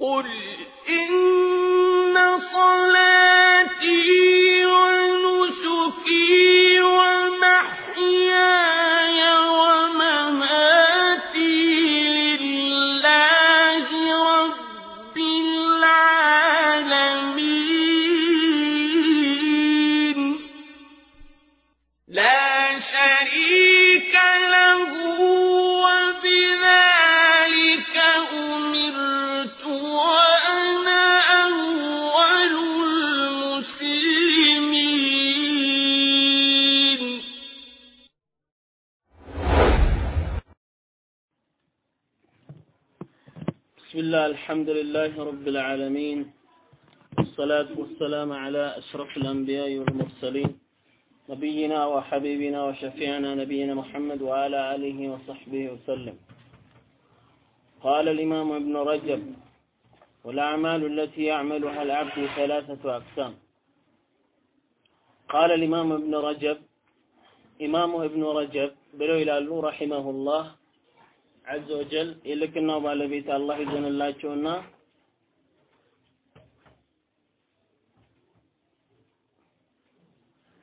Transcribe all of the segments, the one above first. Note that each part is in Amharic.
قل إن الله الحمد لله رب العالمين والصلاة والسلام على أشرف الأنبياء والمرسلين نبينا وحبيبنا وشفيعنا نبينا محمد وعلى آله وصحبه وسلم. قال الإمام ابن رجب والأعمال التي يعملها العبد ثلاثة أقسام. قال الإمام ابن رجب إمام ابن رجب بلو إلى رحمه الله ዐዘ ወጀል የልቅናው ባለቤት አላህ ይዘንላቸውና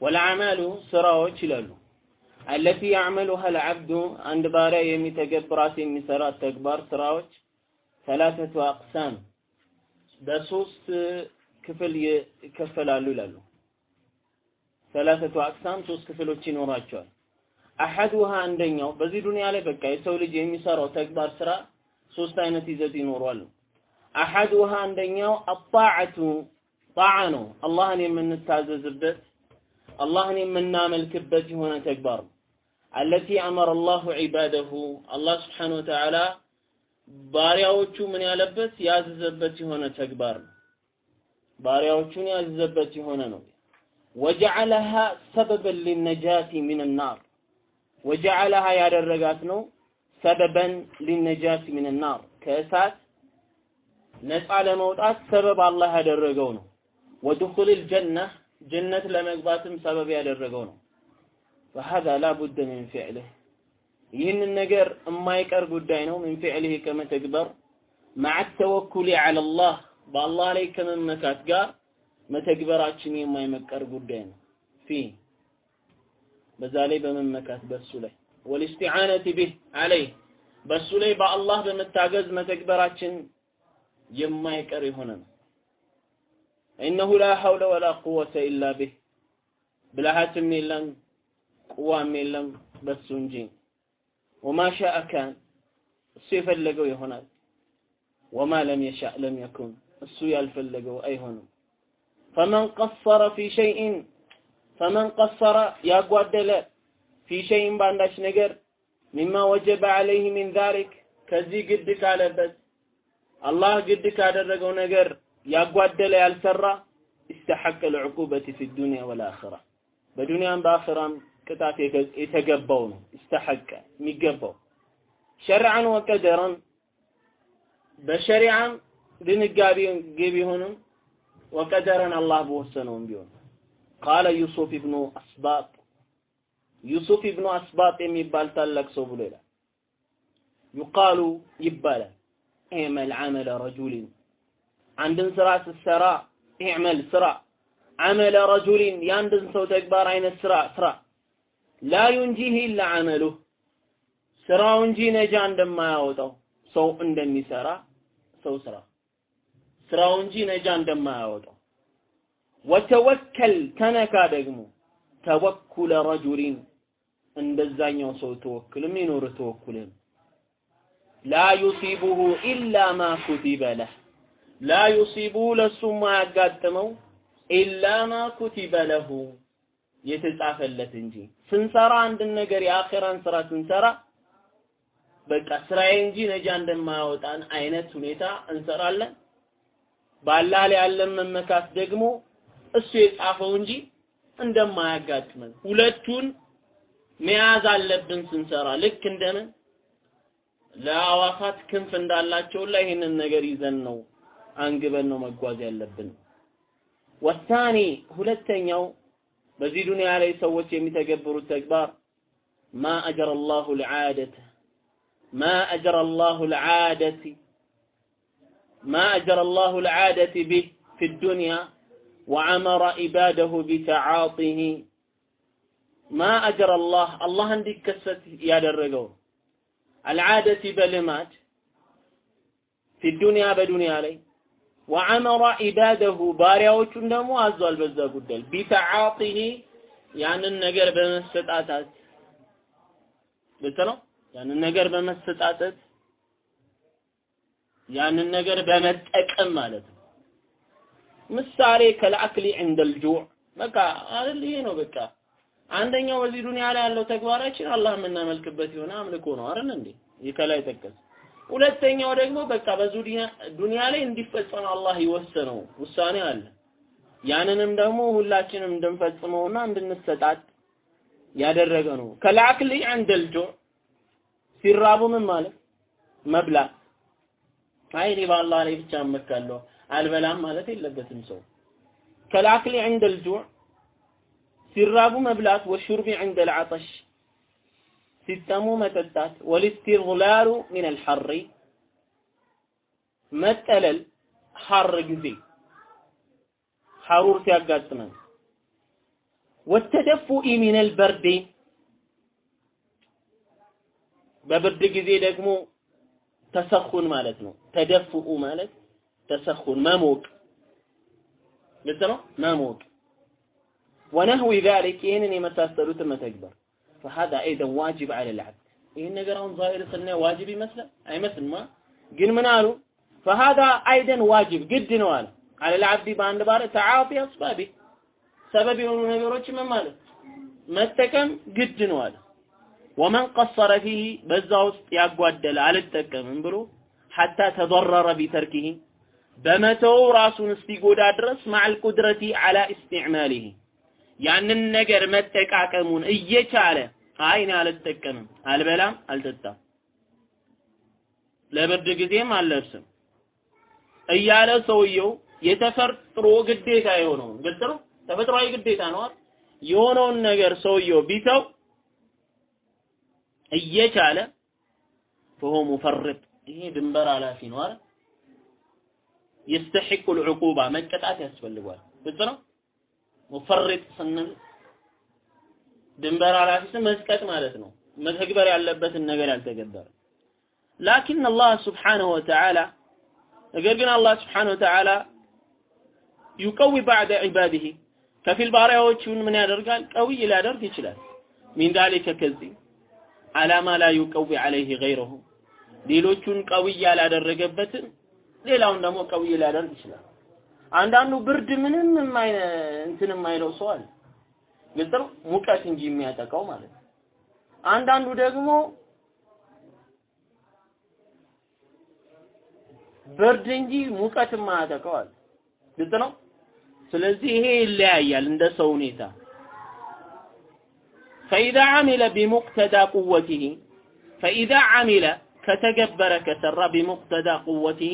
ወልአዕማሉ ስራዎች ይላሉ አለቲ ያዕመሉሃ ልዓብዱ አንድ ባሪያ የሚተገብራት የሚሰራት ተግባር ስራዎች ሰላሰቱ አቅሳም በሶስት ክፍል ይከፈላሉ ይላሉ ሰላሰቱ አቅሳም ሶስት ክፍሎች ይኖራቸዋል አሐዱሃ አንደኛው በዚህ ዱንያ ላይ በቃ የሰው ልጅ የሚሰራው ተግባር ስራ ሶስት አይነት ይዘት ይኖረዋል። አሐዱሃ አንደኛው አጣዓቱ ጣዓ ነው፣ አላህን የምንታዘዝበት አላህን የምናመልክበት የሆነ ተግባር ነው። አለቲ አመረ አላሁ ዒባደሁ አላህ ስብሓነ ወተዓላ ባሪያዎቹ ምን ያለበት ያዘዘበት የሆነ ተግባር ነው። ባሪያዎቹን ያዘዘበት የሆነ ነው። ወጀዐለሃ ሰበበን ሊነጃቲ ሚን ወጀዓለሃ ያደረጋት ነው ሰበበን ሊነጃት ሚንናር ከእሳት ነፃ ለመውጣት ሰበብ አላህ ያደረገው ነው። ወድኹልል ጀነህ ጀነት ለመግባትም ሰበብ ያደረገው ነው። ፈሀዛ ላቡደ ሚን ፊዕልህ ይህንን ነገር የማይቀር ጉዳይ ነው። ሚን ፊዕልህ ከመተግበር መዓ ተወኩል ዐለላህ በአላህ ላይ ከመመካት ጋር መተግበራችን የማይመቀር ጉዳይ ነው። ፊህ በዛ ላይ በመመካት በሱ ላይ ወልስቲዓነት ቢህ አለይህ በሱ ላይ በአላህ በመታገዝ መተግበራችን የማይቀር የሆነ ነው። ኢነሁ ላ ሐውለ ወላ ቁወተ ኢላ ቢህ ብልሃትም የለም ቁዋም የለም በሱ እንጂ وما شاء كان እሱ የፈለገው ይሆናል። وما لم يشأ لم يكن እሱ ያልፈለገው አይሆንም። فمن قصر في شيء فمن قصر ያጓደለ في شيء በአንዳች ነገር مما وجب عليه من ذلك ከዚህ ግድ ካለበት አላህ ግድ ካደረገው ነገር ያጓደለ ያልሰራ استحق العقوبة في الدنيا والآخرة በዱንያም በአኺራም ቅጣት የተገባው ነው። ይስተሐቀ የሚገባው ሸርዓን ወቀደረን። በሸሪዓም ድንጋጌ ቢሆንም ወቀደረን አላህ በወሰነውም ቢሆን። ቃለ ዩሱፍ ኢብኑ አስባጥ። ዩሱፍ ኢብኑ አስባጥ የሚባል ታላቅ ሰው ብሎ ይላል። ዩቃሉ ይባላል። ኢዕመል ዐመለ ረጁሊን። አንድን ስራ ስትሰራ ኢዕመል ስራ። ዐመለ ረጁሊን የአንድን ሰው ተግባር አይነት ስራ ስራ። ላ ዩንጂህ ኢላ ዐመሉህ። ስራው እንጂ ነጃ እንደማያወጣው ሰው እንደሚሰራ ሰው ስራ። ስራው እንጂ ነጃ እንደማያወጣው ወተወከል ተነካ ደግሞ ተወኩለ ረጁሊን እንደዛኛው ሰው ተወክልም ይኖር ተወኩልም። ላ ዩሲቡሁ ኢላ ማ ኩቲበ ለህ ላ ዩሲቡ ለሱ ማያጋጥመው ኢላ ማ ኩቲበ ለሁ የተጻፈለት እንጂ። ስንሰራ አንድን ነገር የአኺራን ስራ ስንሰራ በቃ ስራዬ እንጂ ነጃ እንደማያወጣን አይነት ሁኔታ እንሰራለን። በአላህ ላይ ያለን መመካት ደግሞ እሱ የጻፈው እንጂ እንደማያጋጥመን ሁለቱን መያዝ አለብን ስንሰራ ልክ እንደምን ለአዋፋት ክንፍ እንዳላቸው ላይ ይህንን ነገር ይዘን ነው አንግበን ነው መጓዝ ያለብን። ወሳኔ ሁለተኛው በዚህ ዱንያ ላይ ሰዎች የሚተገብሩት ተግባር ማ አጀረ አላሁ ልዓደተ ማ አጀረ አላሁ ልዓደቲ ማ አጀረ አላሁ ልዓደቲ ቢህ ፊ ዱንያ ወዐመረ ኢባደሁ ቢተዓጢህ ማ አጀረ አላህ አላህ እንዲከሰት ያደረገው አልዓደቲ በልማድ ፊ ዱንያ በዱንያ ላይ ወዐመረ ኢባደሁ ባሪያዎቹን ደግሞ አዟል በዛ ጉዳይ ቢተዓጢህ ያንን ነገር በመሰጣታት ልት ነው ያንን ነገር በመሰጣጠት ያንን ነገር በመጠቀም ማለት ነው ምሳሌ ከልአክሊ ዐንደል ጁዕ በቃ አይደል? ይሄ ነው በቃ። አንደኛው በዚህ ዱንያ ላይ ያለው ተግባራችን አላህ የምናመልክበት የሆነ አምልኮ ነው። አይደል እንዴ? ይህ ከላይ ጠቀስ። ሁለተኛው ደግሞ በቃ በዙሪያ ዱንያ ላይ እንዲፈጸም አላህ የወሰነው ውሳኔ አለ። ያንንም ደግሞ ሁላችንም እንድንፈጽመውና እንድንሰጣጥ ያደረገ ነው። ከላክሊ ዐንደል ጁዕ ሲራቡ ምን ማለት? መብላት። አይ እኔ በአላህ ላይ ብቻ እመካለሁ አልበላም ማለት የለበትም ሰው። ከላክሊ ዐንደል ጁዕ ሲራቡ መብላት፣ ወሹርቢ ዐንደል ዐጠሽ ሲጠሙ መጠጣት ወልስቲግላሉ ሚን አልሐሪ መጠለል ሐር ጊዜ ሐሩር ሲያጋጥመን ወተደፉኢ ሚን አልበርድ በብርድ ጊዜ ደግሞ ተሰኹን ማለት ነው። ተደፍኡ ማለት ተሰኹን መሞቅ ግልጽ ነው? መሞቅ ወነህዊ ዛሊክ ይህንን የመሳሰሉትን መተግበር። فهذا ايضا واجب على العبد ይህን ነገር አሁን ዛሂር ስናይ ዋጅብ ይመስላል? አይመስልማ። ግን ምን አሉ? فهذا ايضا واجب ግድ ነው አለ። على العبد በአንድ ባለ تعاطي اسباب ሰበብ የሆኑ ነገሮች ምን ማለት? መጠቀም ግድ ነው አለ። ومن قصر فيه በዛ ውስጥ ያጓደለ አልጠቀምም ብሎ حتى تضرر بتركه በመተው ራሱን እስኪጎዳ ድረስ ማዕል ቁድረቲ አላ ኢስቲዕማሊሂ። ያንን ነገር መጠቃቀሙን እየቻለ አይን አልጠቀምም፣ አልበላም፣ አልጠጣም፣ ለብርድ ጊዜም አልለብስም እያለ ሰውየው የተፈጥሮ ግዴታ የሆነውን ግልጽ ተፈጥሯዊ ግዴታ ነው የሆነውን ነገር ሰውየው ቢተው እየቻለ ፈሆ ሙፈርጥ ይሄ ድንበር አላፊ ነው አይደል? يستحق العقوبة መቀጣት ያስፈልገዋል ግልጽ ነው ሙፈሪጥ ስንል ድንበር ኃላፊ ስም መስቀጥ ማለት ነው። መተግበር ያለበትን ነገር ያልተገበረ ላኪን አላህ ስብሓነሁ ወተዓላ ነገር ግን አላህ ስብሓነሁ ወተዓላ ዩቀዊ ባዕደ ዒባዲሂ ከፊል ባሪያዎቹን ምን ያደርጋል? ቀውይ ሊያደርግ ይችላል። ሚን ዛሊከ ከዚህ አላማ ላ ዩቀዊ ዐለይሂ ገይረሁ ሌሎቹን ቀውይ ያላደረገበትን ሌላውን ደግሞ ቀውዬ ሊያደርግ ይችላል። አንዳንዱ ብርድ ምንም የማይ እንትን የማይለው ሰው አለ። ግልጽ ሙቀት እንጂ የሚያጠቃው ማለት ነው። አንዳንዱ ደግሞ ብርድ እንጂ ሙቀት የማያጠቃው አለ። ግልጽ ነው። ስለዚህ ይሄ ይለያያል እንደ ሰው ሁኔታ። ፈኢዛ አሚለ ቢሙቅተዳ ቁወቲሂ ፈኢዛ አሚለ ከተገበረ ከሰራ ቢሙቅተዳ ቁወቲሂ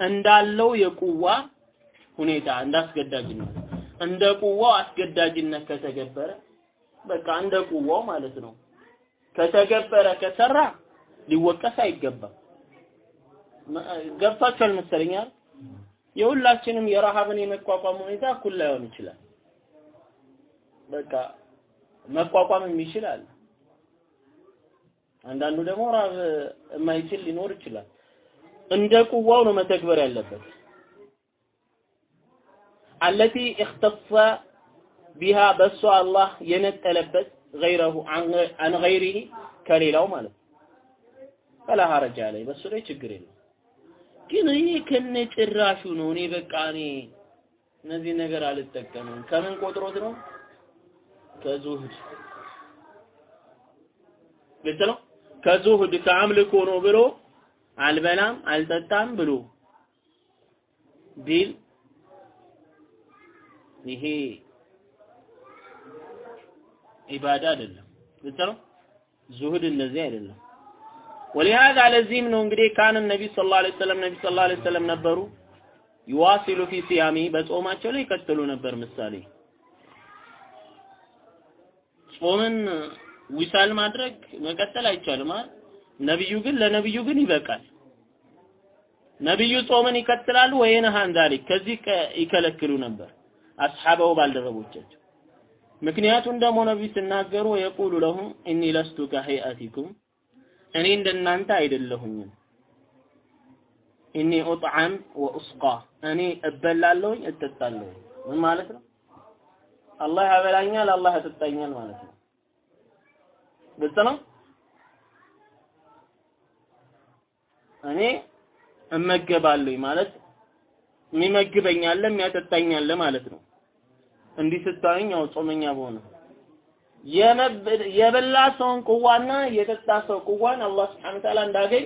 እንዳለው የቁዋ ሁኔታ እንዳስገዳጅነት እንደ ቁዋው አስገዳጅነት ከተገበረ በቃ እንደ ቁዋው ማለት ነው። ከተገበረ ከሰራ ሊወቀስ አይገባም። ገብቷችኋል መሰለኝ? የሁላችንም የረሃብን የመቋቋም ሁኔታ እኩል ላይሆን ይችላል። በቃ መቋቋም የሚችል አንዳንዱ ደግሞ ረሃብ የማይችል ሊኖር ይችላል። እንደ ቁዋው ነው መተግበር ያለበት። አለቲ እክተሰ ቢሃ በሷ አላህ የነጠለበት ገይረሁ አን ገይሪሂ ከሌላው ማለት ነው። ፈላ ሀረጃ ላይ በሱ ላይ ችግር የለም። ግን እኔ ከነ ጭራሹ ነው እኔ በቃ እኔ እነዚህ ነገር አልጠቀምም። ከምን ቆጥሮት ነው? ከዙህድ ግልጽ ከዙህድ ከአምልኮ ነው ብሎ አልበላም አልጠጣም ብሎ ቢል ይሄ ኢባዳ አይደለም። ግልጽ ነው። እንደዚህ አይደለም። ወሊሃዛ ለዚህም ነው እንግዲህ ካን ነቢ ሰለላሁ ዐለይሂ ወሰለም ነቢ ሰለላሁ ዐለይሂ ወሰለም ነበሩ ይዋሲሉ ፊ ሲያሚ በጾማቸው ላይ ይቀጥሉ ነበር። ምሳሌ ጾምን وصال ማድረግ መቀጠል አይቻልም አይደል? ነብዩ ግን ለነብዩ ግን ይበቃል። ነብዩ ጾምን ይቀጥላሉ وينهى عن ذلك ከዚህ ይከለክሉ ነበር أصحابه ባልደረቦቻቸው። ምክንያቱም ደግሞ ነብዩ ሲናገሩ يقول لهم إني لست كهيئتكم እኔ እንደናንተ አይደለሁኝም። إني أطعم وأسقى እኔ እበላለሁኝ እጠጣለሁኝ ምን ማለት ነው? አላህ ያበላኛል አላህ ያጠጣኛል ማለት ነው። ግልጽ ነው እኔ እመገባለሁኝ ማለት የሚመግበኝ አለ የሚያጠጣኝ አለ ማለት ነው እንዲህ ስታዩኝ ያው ጾመኛ በሆነ የበላ ሰውን ቁዋና የጠጣ ሰው ቁዋን አላህ ስብሐነ ወተዓላ እንዳገኝ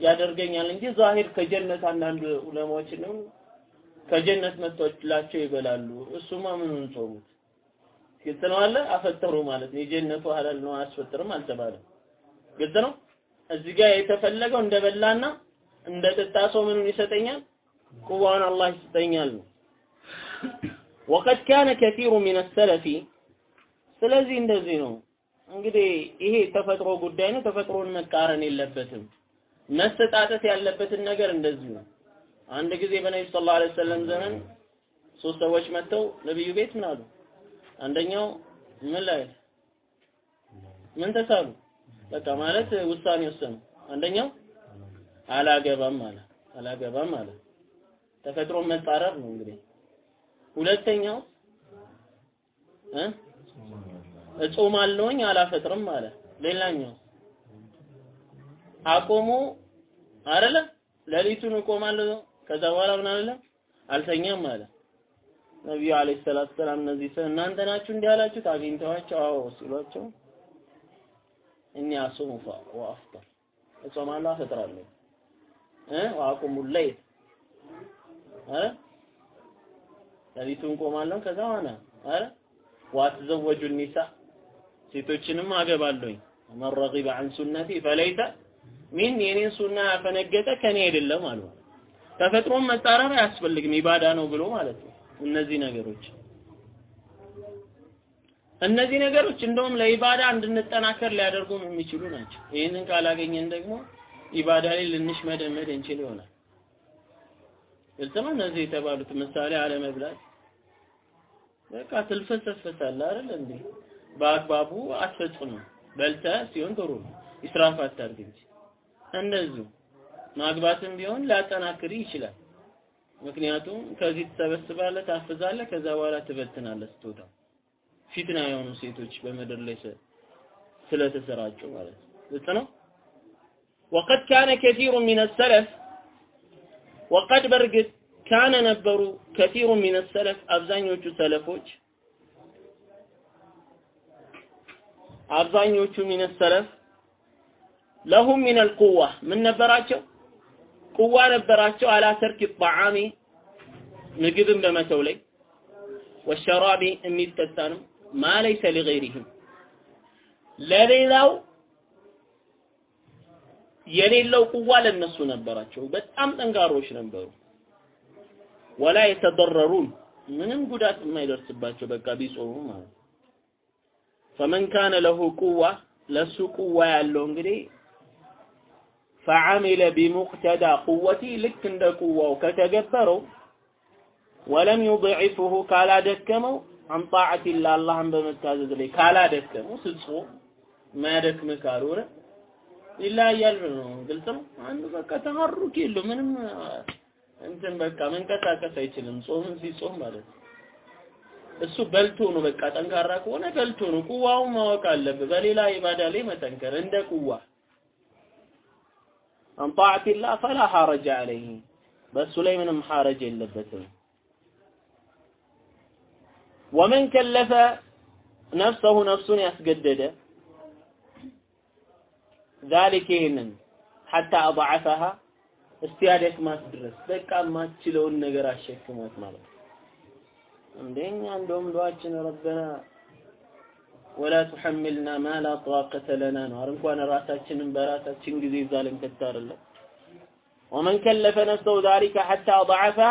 ያደርገኛል እንጂ ዛሂር ከጀነት አንዳንድ ዑለማዎች ነው ከጀነት መጥቶላቸው ይበላሉ። እሱማ ምኑን ጾሙት? ግልጽ ነው አለ አፈጠሩ ማለት ነው። የጀነቱ ሐላል ነው አያስፈጥርም አልተባለም። ግልጽ ነው። እዚህ ጋር የተፈለገው እንደበላና እንደጠጣ ሰው ምኑን ይሰጠኛል? ቁዋውን አላህ ይሰጠኛል ነው። ወቀድ ካነ ከቲሩ ሚነ ሰለፊ ስለዚህ እንደዚህ ነው እንግዲህ ይሄ ተፈጥሮ ጉዳይ ነው። ተፈጥሮን መቃረን የለበትም። መሰጣጠት ያለበትን ነገር እንደዚህ ነው። አንድ ጊዜ በነብዩ ሰለላሁ ዐለይሂ ወሰለም ዘመን ሶስት ሰዎች መጥተው ነብዩ ቤት ምን አሉ? አንደኛው ምን ላይ ምን ተሳሉ? በቃ ማለት ውሳኔ ወሰኑ። አንደኛው አላገባም አለ። አላገባም አለ። ተፈጥሮን መጻረር ነው እንግዲህ። ሁለተኛው እ እጾማለሁኝ አላፈጥርም አለ። ሌላኛው አቆሙ አይደለ? ሌሊቱን እቆማለሁ ከዛ በኋላ ምን አለ? አልተኛም አለ። ነብዩ አለይሂ ሰላቱ ሰላም እነዚህ እናንተ ናችሁ እንዲህ ያላችሁት አግኝተዋቸው አዎ ሲሏቸው እኛ አሱሙ ወአፍጠር እጾማለሁ አፈጥራለሁ እ ወአቁሙ ለይል አረ ሌሊቱን ቆማለሁ ከዛ አረ ዋትዘወጁ ኒሳ። ሴቶችንም አገባለሁኝ። መን ረጊበ አን ሱነቲ ፈለይሰ ሚን የኔን ሱና ያፈነገጠ ከኔ አይደለም አሉ። ተፈጥሮን መጣረር አያስፈልግም ኢባዳ ነው ብሎ ማለት ነው። እነዚህ ነገሮች እነዚህ ነገሮች እንደውም ለኢባዳ እንድንጠናከር ሊያደርጉን የሚችሉ ናቸው። ይህንን ካላገኘን ደግሞ ኢባዳ ላይ ልንሽመደመድ እንችል ይሆናል። ግልጽ ነው። እነዚህ የተባሉት ምሳሌ አለመብላት በቃ ትልፈሰፈሳለህ አይደል እንዴ? በአግባቡ አትፈጽምም። በልተህ ሲሆን ጥሩ ነው። ኢስራፍ አታርግ እንጂ እንደዚሁ ማግባትም ቢሆን ሊያጠናክር ይችላል። ምክንያቱም ከዚህ ትሰበስባለህ፣ ታፍዛለህ፣ ከዛ በኋላ ትበትናለህ ስትወጣ። ፊትና የሆኑ ሴቶች በምድር ላይ ስለተሰራጩ ማለት ነው። ነው። ወቀድ ካነ ከቲሩ ሚነ ሰለፍ ወቀድ በርግጥ ካነ ነበሩ ከቲሩ ሚነ ሰለፍ አብዛኞቹ ሰለፎች አብዛኞቹ ሚነ ሰለፍ ለሁም ሚነል ቁዋ ምን ነበራቸው? ቁዋ ነበራቸው አላ ተርክ ጣዓሚ ምግብን በመተው ላይ ወሸራቢ ነው ማ ለይሰ ሊገይሪህም ለሌላው የሌለው ቁዋ ለነሱ ነበራቸው። በጣም ጠንካሮች ነበሩ። ወላ የተደረሩን ምንም ጉዳት የማይደርስባቸው በቃ ቢጾሙ ማለት ፈመን ካነ ለሁ ቁዋ ለሱ ቁዋ ያለው እንግዲህ ፈዓሚለ ቢሙቅተዳ ቁወቲ ልክ እንደ ቁዋው ከተገበረው ወለም ዩضዒፍሁ ካላደከመው አን ጣዓቲላህ አላህን በመታዘዝ ላይ ካላደከመው ስትጾም ማያደክም ካልሆነ ይለያያል ነው። ግልጽ ነው። አንዱ በቃ ተሐሩክ የለው ምንም እንትን በቃ መንቀሳቀስ አይችልም። ጾምን ሲጾም ማለት ነው። እሱ በልቶ ነው በቃ ጠንካራ ከሆነ በልቶ ነው። ቁዋውን ማወቅ አለብህ። በሌላ ኢባዳ ላይ መጠንከር እንደ ቁዋ አን ጣዓቲላህ ፈላ ሐረጀ ዐለይህ በእሱ ላይ ምንም ሐረጅ የለበትም። ወመን ከለፈ ነፍሰሁ ነፍሱን ያስገደደ ዛሊክ ይህንን ሐታ አضዓፈሃ እስቲያደክማት ድረስ በቃ የማትችለውን ነገር አሸክሟት ማለት ነው። እንደኛ እንደውም ዱዓችን ረበና ወላ ትሐሚልና ማ ላ ጣቀተ ለና ነው። አር እንኳን ራሳችንን በራሳችን ጊዜ ዛልን ከታረለ ومن كلف نفسه ذلك حتى أضعفها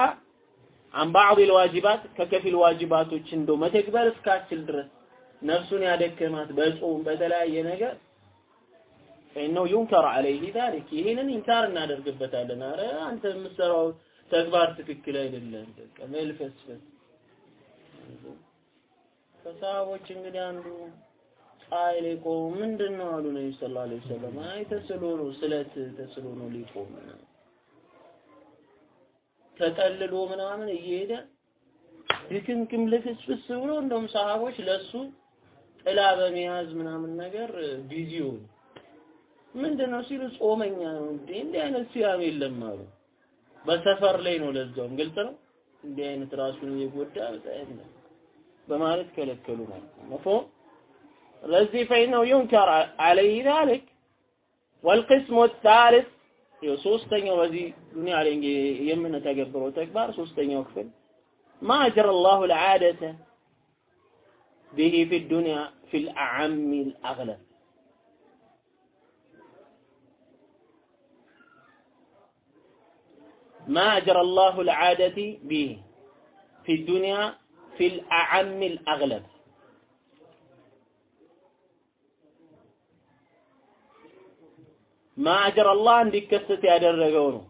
عن بعض الواجبات ከከፊል ዋጅባቶች እንደው መተግበር እስካችል ድረስ ነፍሱን ያደከማት በጾም በተለያየ ነገር فإنه ينكر عليه ذلك ይህንን إنكار እናደርግበታለን። አረ አንተ የምትሰራው ተግባር ትክክል አይደለም። በቃ መልፈስፈስ ከሰሃቦች እንግዲህ አንዱ ፀሐይ ላይ ቆሙ ምንድን ነው አሉ ነቢ ስ ላ ሰለም አይ ተስሎ ነው ስለት ተስሎ ነው ሊቆም ተጠልሎ ምናምን እየሄደ ድክምክም ልፍስፍስ ብሎ እንደውም ሰሃቦች ለሱ ጥላ በመያዝ ምናምን ነገር busy ሆኑ። ምንድን ነው ሲሉ ጾመኛ ነው እንዴ እንዲህ አይነት صيام የለም አሉ። በሰፈር ላይ ነው ለዛውም ግልጽ ነው። እንዲህ አይነት ራሱን እየጎዳ በማለት ከለከሉ ማለት ነው። مفهوم ስለዚህ فإنه ينكر عليه ذلك ወልቅስሙ ታሊስ ሶስተኛው በዚህ ዱንያ ላይ የምንተገብረው ተግባር ሶስተኛው ክፍል ማ አጀረ አላሁ ልዓደተ ቢሂ ፊ ዱንያ ፊ ልአዓሚ ልአግለብ ما أجرى الله العادة به في الدنيا في الأعم الأغلب ما أجرى الله እንዲከሰት ያደረገው ነው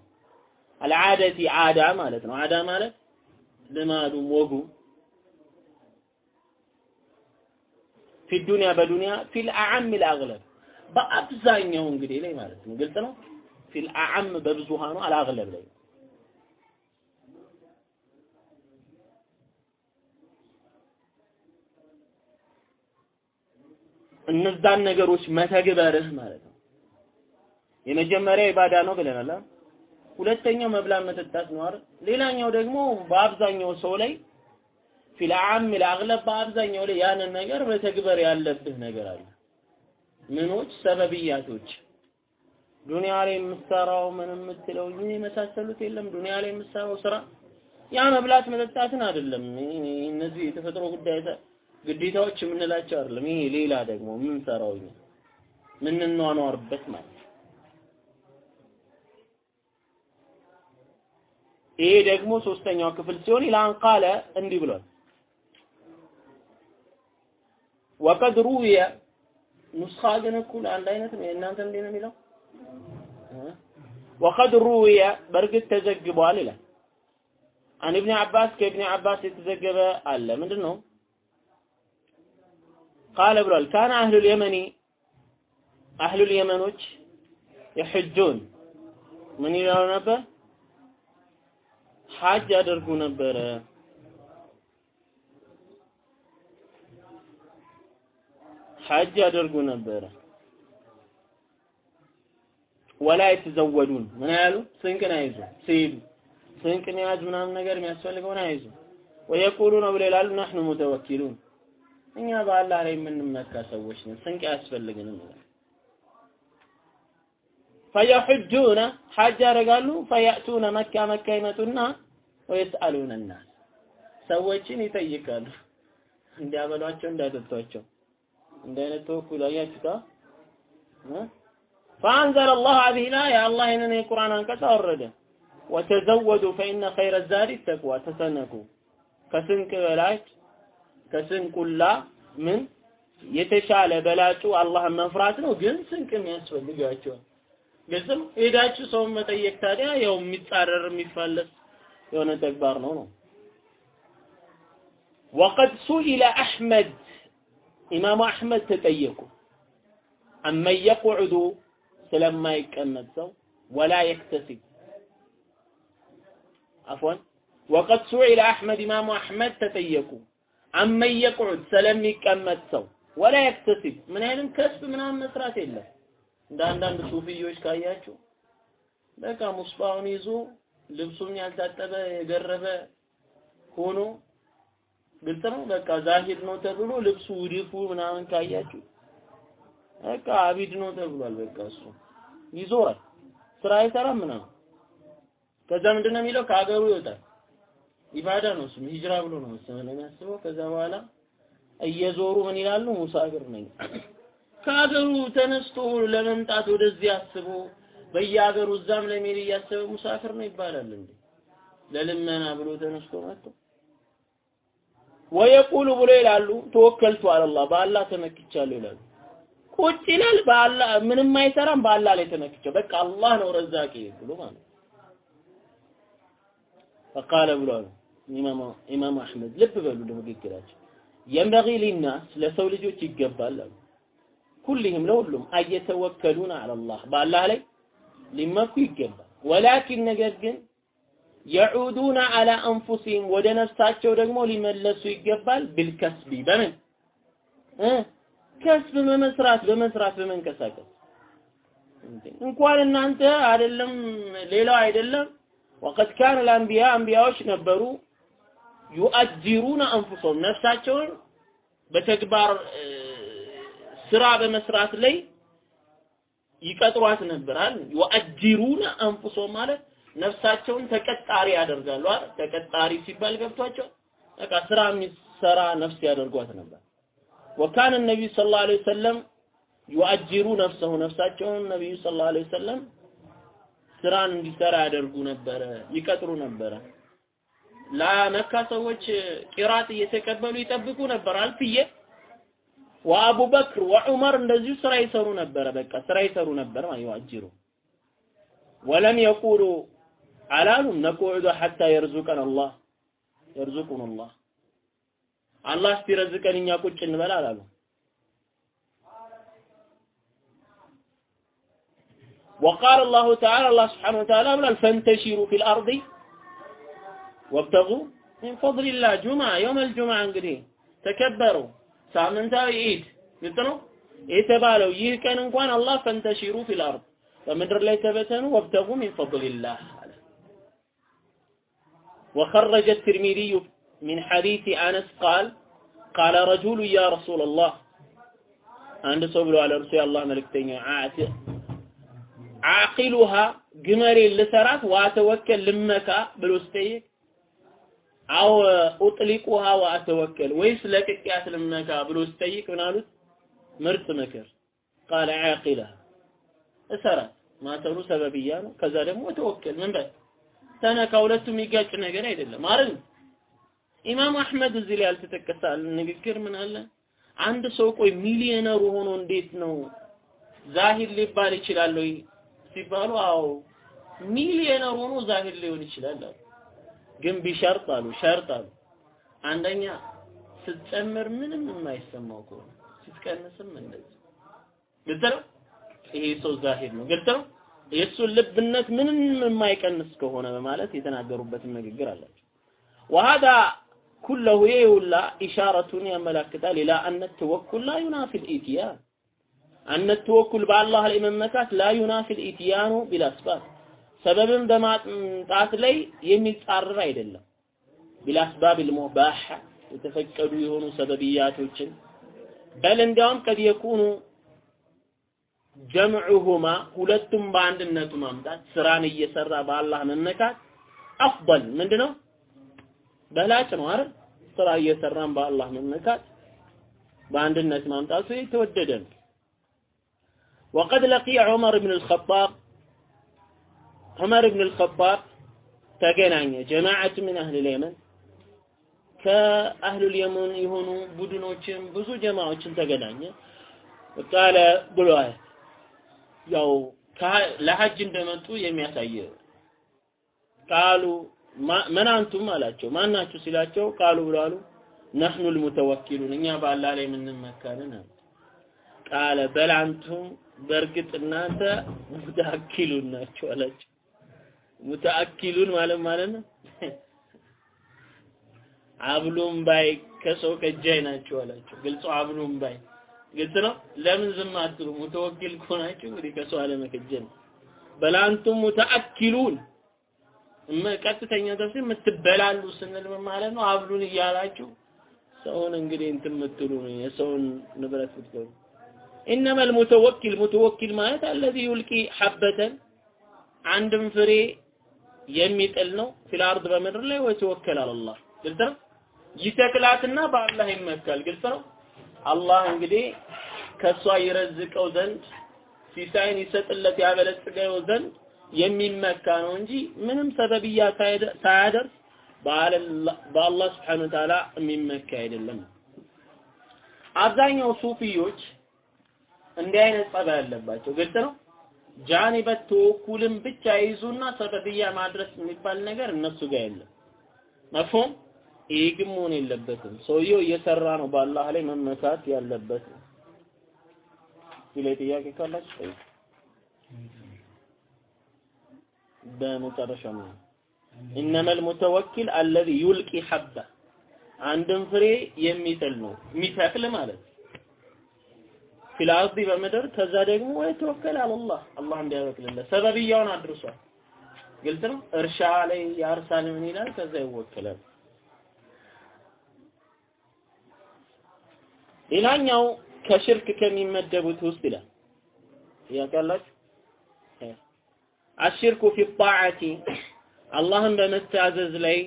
አልዓደቲ ዓዳ ማለት ነው ዓዳ ማለት ልማዱም ወጉ ፊ ዱንያ በዱንያ ፊል አዓም ልአግለብ በአብዛኛው እንግዲህ ላይ ማለት ነው ግልጽ ነው ፊል አዓም በብዙሃኑ አልአግለብ ላይ እነዛን ነገሮች መተግበርህ ማለት ነው። የመጀመሪያ ኢባዳ ነው ብለናል። ሁለተኛው መብላት መጠጣት ነው? ሌላኛው ደግሞ በአብዛኛው ሰው ላይ ፊልዓም ለአግለብ በአብዛኛው ላይ ያንን ነገር መተግበር ያለብህ ነገር አለ። ምኖች ሰበብያቶች ዱንያ ላይ የምትሰራው ምን የምትለው ይህ የመሳሰሉት የለም። ዱንያ ላይ የምትሰራው ስራ ያ መብላት መጠጣትን አይደለም። እነዚህ የተፈጥሮ ጉዳይ ግዴታዎች የምንላቸው አይደለም። ይሄ ሌላ ደግሞ የምንሰራው እኛ ምንኗኗርበት ማለት ይሄ ደግሞ ሶስተኛው ክፍል ሲሆን ኢላን ቃለ እንዲህ ብሏል። ወቀድ ሩዊየ ኑስኻ ግን እኩል አንድ አይነት ነው። የእናንተ እንዴት ነው የሚለው? ወቀድ ሩዊየ በእርግጥ ተዘግቧል ይላል። አን ኢብኒ አባስ ከኢብኒ አባስ የተዘገበ አለ። ምንድን ነው? ቃለ ብሏል ካነ አህሉል የመኒ አህሉል የመኖች የሕጁን ምን ይላሉ ነበር? ሐጅ ያደርጉ ነበረ። ሐጅ ያደርጉ ነበረ። ወላ የተዘወዱን ምን ያሉ ስንቅን አይዙ ሲሄዱ ስንቅ መያዝ ምናምን ነገር የሚያስፈልገውን አይዙ ወየቁሉ ነው ብለው ይላሉ ናሕኑ ሙተወኪሉን እኛ በአላህ ላይ የምንመካ ሰዎች ነን፣ ስንቅ አያስፈልግንም ይላል። ፈየሑጁነ ሐጅ ያደርጋሉ። ፈያእቱነ መካ መካ ይመጡና ወየስአሉነ ሰዎችን ይጠይቃሉ፣ እንዲያበሏቸው እንዲያጠጧቸው። እንደ አይነት ተወኩል አያችሁታ። ፈአንዘለ አላሁ ሀዚሂ ልአያ አላህ ይህንን የቁርአን አንቀጽ አወረደ። ወተዘወዱ ፈኢነ ኸይረ ዛዲ ተቅዋ ተሰነኩ ከስንቅ በላጭ ከስንቁላ ምን የተሻለ በላጩ አላህን መፍራት ነው። ግን ስንቅ የሚያስፈልጋቸው ግልጽም ሄዳችሁ ሰውን መጠየቅ ታዲያ ያው የሚጻረር የሚፋለስ የሆነ ተግባር ነው ነው። ወቀድ ሱኢለ አሕመድ ኢማሙ አሕመድ ተጠየቁ። አመን የቁዕዱ ስለማይቀመጥ ሰው ወላ የክተሲብ። አፍዋን። ወቀድ ሱኢለ አሕመድ ኢማሙ አሕመድ ተጠየቁ። አመን የቁዕድ ስለሚቀመጥ ሰው ወላ የክተሲብ። ምን አይልም ከስብ ምናምን መስራት የለም እንደ አንዳንድ ሱፊዮች ካያችሁ በቃ ሙስባውን ይዞ ልብሱም ያልታጠበ የገረበ ሆኖ ግልጽ ነው። በቃ ዛሂድ ነው ተብሎ ልብሱ ውድፉ ምናምን ካያችሁ በቃ አቢድ ነው ተብሏል። በቃ እሱ ይዞራል፣ ስራ አይሰራም ምናምን። ከዛ ምንድነው የሚለው ከሀገሩ ይወጣል። ኢባዳ ነው እሱም ሂጅራ ብሎ ነው መሰለኝ የሚያስበው። ከዛ በኋላ እየዞሩ ምን ይላሉ? ሙሳፊር ነኝ ከሀገሩ ተነስቶ ለመምጣት ወደዚህ አስቦ በየሀገሩ እዛም ለመሄድ እያሰበ ሙሳፊር ነው ይባላል እንዴ? ለልመና ብሎ ተነስቶ መጥቶ ወየቁሉ ብሎ ይላሉ። ተወከልቱ አለላህ በአላህ ተመክቻለሁ ይላሉ። ቁጭ ይላል በአላህ ምንም አይሰራም በአላህ ላይ ተመክቸው በቃ አላህ ነው ረዛቂ ብሎ ማለት ፈቃለ ብሏል ኢማም ኢማም አህመድ ልብ በሉ ለንግግራቸው። የንበጊ ሊናስ ለሰው ልጆች ይገባል አሉ ኩልህም ለሁሉም አየተወከሉን አለላህ በአላህ ላይ ሊመኩ ይገባል። ወላኪን ነገር ግን የዑዱነ አላ አንፉሲህም ወደ ነፍሳቸው ደግሞ ሊመለሱ ይገባል። ቢልከስቢ በምን? ከስብ በመስራት በመስራት በመንቀሳቀስ። እንኳን እናንተ አይደለም ሌላው አይደለም። ወቀድ ካነ ለአንቢያ አንቢያዎች ነበሩ። ዩአጅሩነ አንፉሰሁም ነፍሳቸውን በተግባር ስራ በመስራት ላይ ይቀጥሯት አይደል? ዩአጅሩነ አንፉሰሁም ማለት ነፍሳቸውን ተቀጣሪ ያደርጋሉ አይደል? ተቀጣሪ ሲባል ገብቷቸው በቃ ስራ የሚሰራ ነፍስ ያደርጓት ነበር። ወካነ ነቢዩ ሰለላሁ ዐለይሂ ወሰለም ዩአጅሩ ነፍሰሁ ነፍሳቸውን ነቢዩ ሰለላሁ ዐለይሂ ወሰለም ስራን እንዲሰራ ያደርጉ ነበረ ይቀጥሩ ነበረ ለመካ ሰዎች ቂራት እየተቀበሉ ይጠብቁ ነበር። አልፍዬ ወአቡበክር ወዑመር እንደዚሁ ስራ ይሰሩ ነበረ በቃ ስራ ይሰሩ ነበር ማለት ይዋጅሩ ወለም የቁሉ አላሉም ነቁዑዱ ሐታ የርዙቀን አላህ የርዙቁን አላህ አላህ እስኪረዝቀን እኛ ቁጭ እንበል አላሉ وقال الله تعالى الله سبحانه وتعالى بل فانتشروا في الأرض وابتغوا من فضل الله جمعة يوم الجمعة እንግዲህ ተከበሩ ሳምንታዊ ኢድ ግልጽ ነው? የተባለው ይህ ቀን እንኳን አላህ ፈንተሺሩ في الأرض በምድር ላይ ተበተኑ ወብተጉ من فضل الله وخرج الترمذي من حديث أنس قال قال رجل يا رسول الله عند سبلو على رسول الله ملكتين عاقلها جمري لسرات واتوكل لمكا بالوستيك አው ኡጥሊቁሃ ዋተወከል ወይስ ለቅቄያት ልመካ ብሎ ሲጠይቅ ምን አሉት? ምርጥ ምክር። ቃለ አቂለሃ እሰራት። ማተሩ ሰበብያ ነው። ከዛ ደግሞ ተወከል። ምን በል? ተነካ ሁለቱም የሚጋጭ ነገር አይደለም። አይደል ኢማም አህመድ እዚህ ላይ ያልተጠቀሰ ንግግር ምን አለ? አንድ ሰው ቆይ ሚሊዮነር ሆኖ እንዴት ነው ዛሂድ ሊባል ይችላል ወይ ሲባሉ አዎ ሚሊዮነር ሆኖ ዛሂድ ሊሆን ይችላል አሉ ግን ቢሸርጥ አሉ ሸርጥ አሉ። አንደኛ ስትጨምር ምንም የማይሰማው ከሆነ ስትቀንስም እንደዚህ ግልጽ ነው። ይሄ ሰው ዛሂር ነው። ግልጽ ነው። የእሱን ልብነት ምንም የማይቀንስ ከሆነ በማለት የተናገሩበትን ንግግር አላቸው። ወሀዳ ኩለሁ ይሄ ሁላ ኢሻረቱን ያመላክታል ኢላ አነ ተወኩል ላ ዩናፊ ልኢትያን አነ ተወኩል በአላህ ላይ መመካት ላ ዩናፊ ልኢትያኑ ቢልአስባብ ሰበብን በማጣት ላይ የሚጻረር አይደለም። ቢልአስባብ ልሙባህ የተፈቀዱ የሆኑ ሰበብያቶችን በል እንዲያውም ቀድ የኩኑ ጀምዑሁማ ሁለቱም በአንድነቱ ማምጣት ስራን እየሰራ በአላህ መመካት አፍበል ምንድነው በላጭ ነው አይደል? ስራ እየሰራን በአላህ መመካት በአንድነት ማምጣቱ የተወደደ ነው። ወቀድ ለቂየ ዑመር ብን አልኸጣብ ዑመር ብን አልኸጣብ ተገናኘ ጀማዓት ምን አህል የመን ከአህሉል የመን የሆኑ ቡድኖችን ብዙ ጀማዎችን ተገናኘ ቃለ ብሏል። ያው ለሐጅ እንደመጡ የሚያሳይ ቃሉ መን አላቸው። ማናችሁ ሲላቸው ቃሉ ብሏሉ ነህኑ ልሙተወኪሉን እኛ በአላህ ላይ የምንመካንን ቃለ በል በእርግጥ እናንተ ሙተወኪሉን ናቸው አላቸው። ሙተአኪሉን ማለት ማለት ነው? አብሉም ባይ ከሰው ከጃይ ናቸው አላቸው። ግልጹ አብሉም ባይ ግልጽ ነው? ለምን ዝም አትሉ? ሙተወኪል ከሆናችሁ እንግዲህ ከሰው አለመከጀል በላንቱም ሙተአኪሉን ቀጥተኛ ተፍሲር የምትበላሉ ስንል ምን ማለት ነው? አብሉን እያላችሁ ሰውን እንግዲህ እንትን የምትሉ ነው፣ የሰውን ንብረት የምትበሉ። ኢነመል ሙተወኪል ሙተወኪል ማለት አለዚ ዩልቂ ሐበተን አንድም ፍሬ የሚጥል ነው في الأرض በምድር ላይ ويتوكل አላህ ግልጽ ነው። ይተክላትና በአላህ ይመካል። ግልጽ ነው። አላህ እንግዲህ ከሷ ይረዝቀው ዘንድ ሲሳይን ይሰጥለት ያበለጽገው ዘንድ የሚመካ ነው እንጂ ምንም ሰበብያ ሳያደርስ በአላህ سبحانه وتعالى የሚመካ አይደለም። አብዛኛው ሱፊዮች እንዲህ አይነት ጸባይ ያለባቸው ግልጽ ነው። ጃኒበት ተወኩልን ብቻ ይዙና ሰበብያ ማድረስ የሚባል ነገር እነሱ ጋር የለም። መፍሁም ይህ ግን መሆን የለበትም። ሰውየው እየሰራ ነው በአላህ ላይ መመካት ያለበት። ይሄ ጥያቄ ካላችሁ በመጨረሻ ነው ኢነመል ሙተወኪል አለዚ ዩልቂ ሐባ አንድን ፍሬ የሚጥል ነው የሚተክል ማለት ነው። ፊል አርዲ በምድር ከዛ ደግሞ ወይተወከል አላህ አላህ እንዲያበቅልለት ሰበብያውን አድርሷል። ግልጽ ነው። እርሻ ላይ ያርሳል ምን ይላል፣ ከዛ ይወከላል። ሌላኛው ከሽርክ ከሚመደቡት ውስጥ ይላል ያውቃላችሁ አሽርኩ ፊ ጣዓቲ አላህን በመታዘዝ ላይ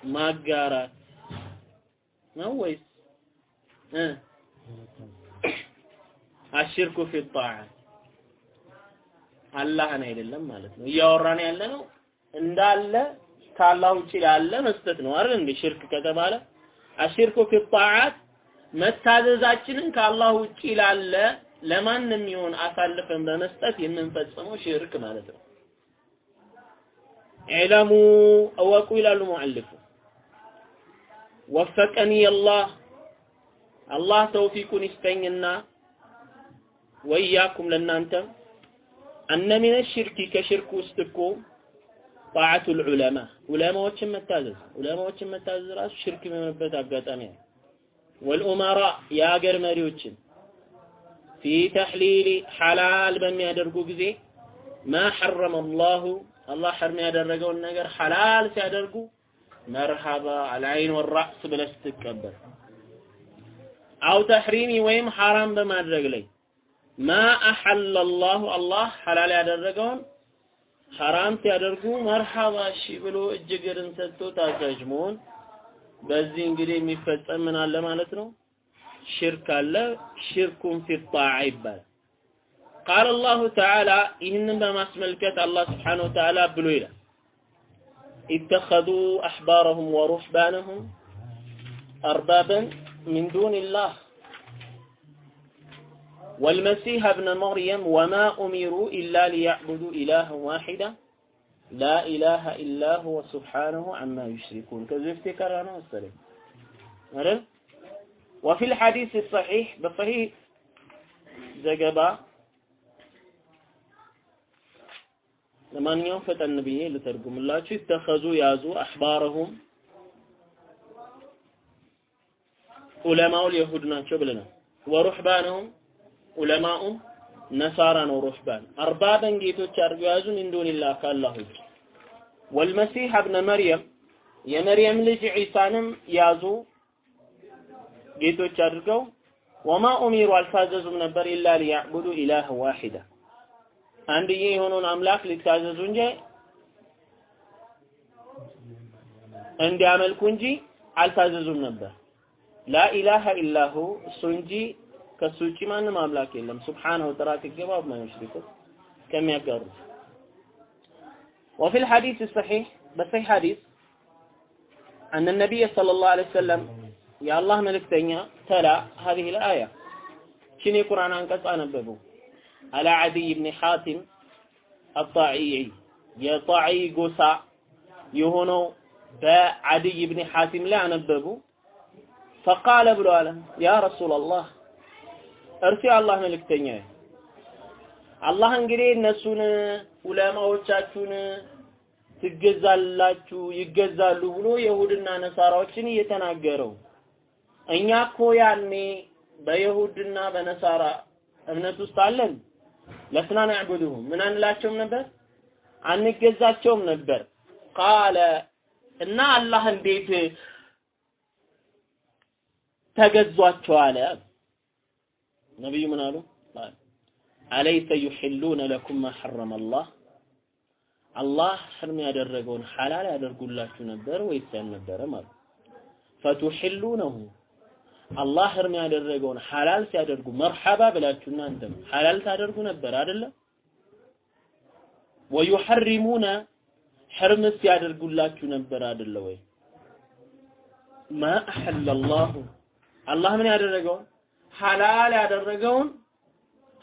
ማጋራት ነው ወይስ አሽርኩ ፊ ጣዓ አላህን አይደለም ማለት ነው። እያወራን ያለ ነው እንዳለ ከአላህ ውጭ ላለ መስጠት ነው አይደል እንዴ? ሽርክ ከተባለ አሽርኩ ፊ ጣዓት መታዘዛችንን ከአላህ ውጭ ላለ ለማንም ይሁን አሳልፈን በመስጠት የምንፈጽመው ሽርክ ማለት ነው። ኢዕለሙ እወቁ ይላሉ ሙዐልፉ ወፈቀኒ አላህ አላህ ተውፊቁን ይስጠኝና ወያኩም ለእናንተም አነ ሚነ ሽርኪ ከሽርክ ውስጥ እኮ ጣዓቱል ዑለማ ዑለማዎችን መታዘዝ ዑለማዎችን መታዘዝ ራሱ ሽርክ የሚሆንበት አጋጣሚ ነው። ወልኡመራ የሀገር መሪዎችን ፊ ተሕሊሊ ሐላል በሚያደርጉ ጊዜ ማ ሐረመ አላሁ አላህ ሐርም ያደረገውን ነገር ሐላል ሲያደርጉ መርሐባ አልዐይን ወራእስ ብለህ ስትቀበል አው ተሕሪሚ ወይም ሐራም በማድረግ ላይ ማ አሐለ አላሁ አላህ ሐላል ያደረገውን ሐራም ሲያደርጉ መርሐባ እሺ ብሎ እጅ እግርን ሰጥቶ ታዛዥ መሆን በዚህ እንግዲህ የሚፈጸም ምን አለ ማለት ነው ሽርክ አለ ሽርኩን ፊ ጣዓ ይባላል ቃል አላሁ ተዓላ ይህንን በማስመልከት አላህ ስብሓነሁ ወተዓላ ብሎ ይላል ኢተኸዙ አሕባረሁም ወሩሕባነሁም አርባበን ሚን ዱንላህ والمسيح ابن مريم وما أمروا إلا ليعبدوا إلها واحدا لا إله إلا هو سبحانه عما يشركون كذا افتكر أنا والسلام وفي الحديث الصحيح بصحيح زجبا ለማንኛውም ፈጠን ብዬ ልተርጉምላችሁ ይተኸዙ ያዙ አሕባረሁም ዑለማው የሁድ ናቸው ብለናል ወሩሕባነሁም ዑለማኡም ነሳራ ነው ሩህባን አርባበን ጌቶች አድርገው ያዙ ሚን ዱንላህ ወልመሲህ እብነ መርየም የመርየም ልጅ ዒሳንም ያዙ ጌቶች አድርገው። ወማ ኡሚሩ አልታዘዙም ነበር ኢላ ሊያዕቡዱ ኢላህ ዋሂዳ አንድዬ የሆነውን አምላክ ሊታዘዙ እንጂ እንዲያመልኩ እንጂ አልታዘዙም ነበር። ላኢላሃ ኢላሁ እሱ እንጂ ከሱ ውጪ ማንም አምላክ የለም ሱብሓነሁ ጥራት ይገባው ማይሽሪኩ ከሚያጋሩት وفي الحديث الصحيح بصحيح حديث أن النبي صلى الله عليه وسلم يا الله ملكتنيا تلا هذه الآية شنو قرآن أنقص أنببه على عدي بن حاتم الطائعي يا طائعي قصا يهونو بعدي بن حاتم لا أنببه فقال بلواله يا رسول الله እርሱ የአላህ መልእክተኛ አላህ እንግዲህ እነሱን ዑለማዎቻችሁን ትገዛላችሁ ይገዛሉ ብሎ የሁድና ነሳራዎችን እየተናገረው። እኛ እኮ ያኔ በየሁድና በነሳራ እምነት ውስጥ አለን። ለስና ነዕቡድሁም ምን አንላቸውም ነበር? አንገዛቸውም ነበር። ቃለ እና አላህ እንዴት ተገዟቸው አለ ነብዩ ምን አሉ? አለይሰ ዩሕሉነ ለኩም ማ ሐረመ አላህ? አላህ ሕርም ያደረገውን ሐላል ያደርጉላችሁ ነበር ወይስ አልነበረም አሉ። ፈቱሕሉነሁ አላህ ሕርም ያደረገውን ሐላል ሲያደርጉ መርሐባ ብላችሁ እናንተም ሐላል ታደርጉ ነበር አይደለም ወዩሐሪሙነ ሕርም ሲያደርጉላችሁ ነበር አይደለ ወይ? ማ አሐለ አላሁ አላህ ምን ያደረገውን ሐላል ያደረገውን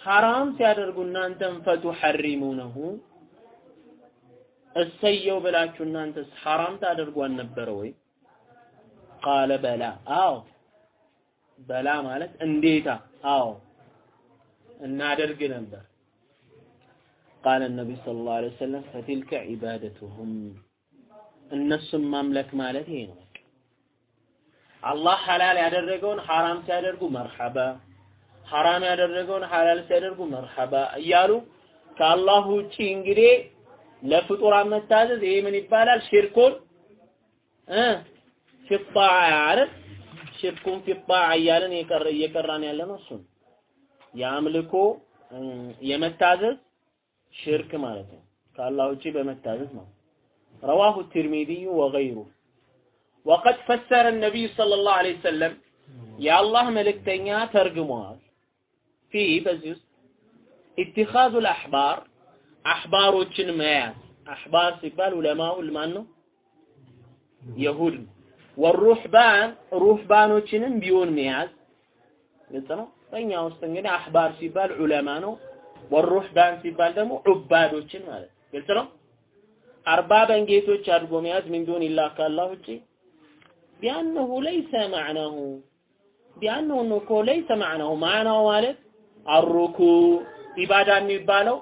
ሐራም ሲያደርጉ እናንተም ፈቱሐሪሙነሁ እሰየው ብላችሁ እናንተስ ሐራም ታደርጉ አልነበረ ወይ? ቃለ በላ። አዎ። በላ ማለት እንዴታ? አዎ። እናደርግ ነበር። ቃለ ነቢይ ሰለላሁ ዐለይሂ ወሰለም ፈቲልከ ዒባደቱሁም። እነሱም ማምለክ ማለት ይሄ ነው አላህ ሐላል ያደረገውን ሐራም ሲያደርጉ መርሐባ፣ ሐራም ያደረገውን ሐላል ሲያደርጉ መርሐባ እያሉ ከአላህ ውጪ እንግዲህ ለፍጡራን መታዘዝ ይሄ ምን ይባላል? ሽርኩን እ ፊጣዓ አይደል? ሽርኩን ፊጣዓ እያለን እየቀራን ያለ ነው። እሱን የአምልኮ የመታዘዝ ሽርክ ማለት ነው። ከአላህ ውጪ በመታዘዝ ነው። ረዋሁ ትርሚዲዩ ወገይሩሁ ወቀድ ፈሰረ ነቢዩ ሰለላሁ ዐለይሂ ወሰለም የአላህ መልእክተኛ ተርግሟል። ፊ በዚህ ውስጥ ኢትኻዙል አሕባር አሕባሮችን መያዝ አሕባር ሲባል ዑለማኡል ማን ነው? የሁድ ነው። ወሩህባን ሩህባኖችንም ቢሆን መያዝ ግልጽ ነው። በእኛ ውስጥ እንግዲህ አህባር ሲባል ዑለማ ነው። ወሩህባን ሲባል ደግሞ ዑባዶችን ማለት ግልጽ ነው። አርባ በንጌቶች አድርጎ መያዝ ምን ቢሆን ኢላ ውጪ ቢአነሁ ለይሰ ማዕናሁ ቢአነሁ እኮ ለይሰ ማዕናሁ ማዕናው ማለት አሩኩ ኢባዳ የሚባለው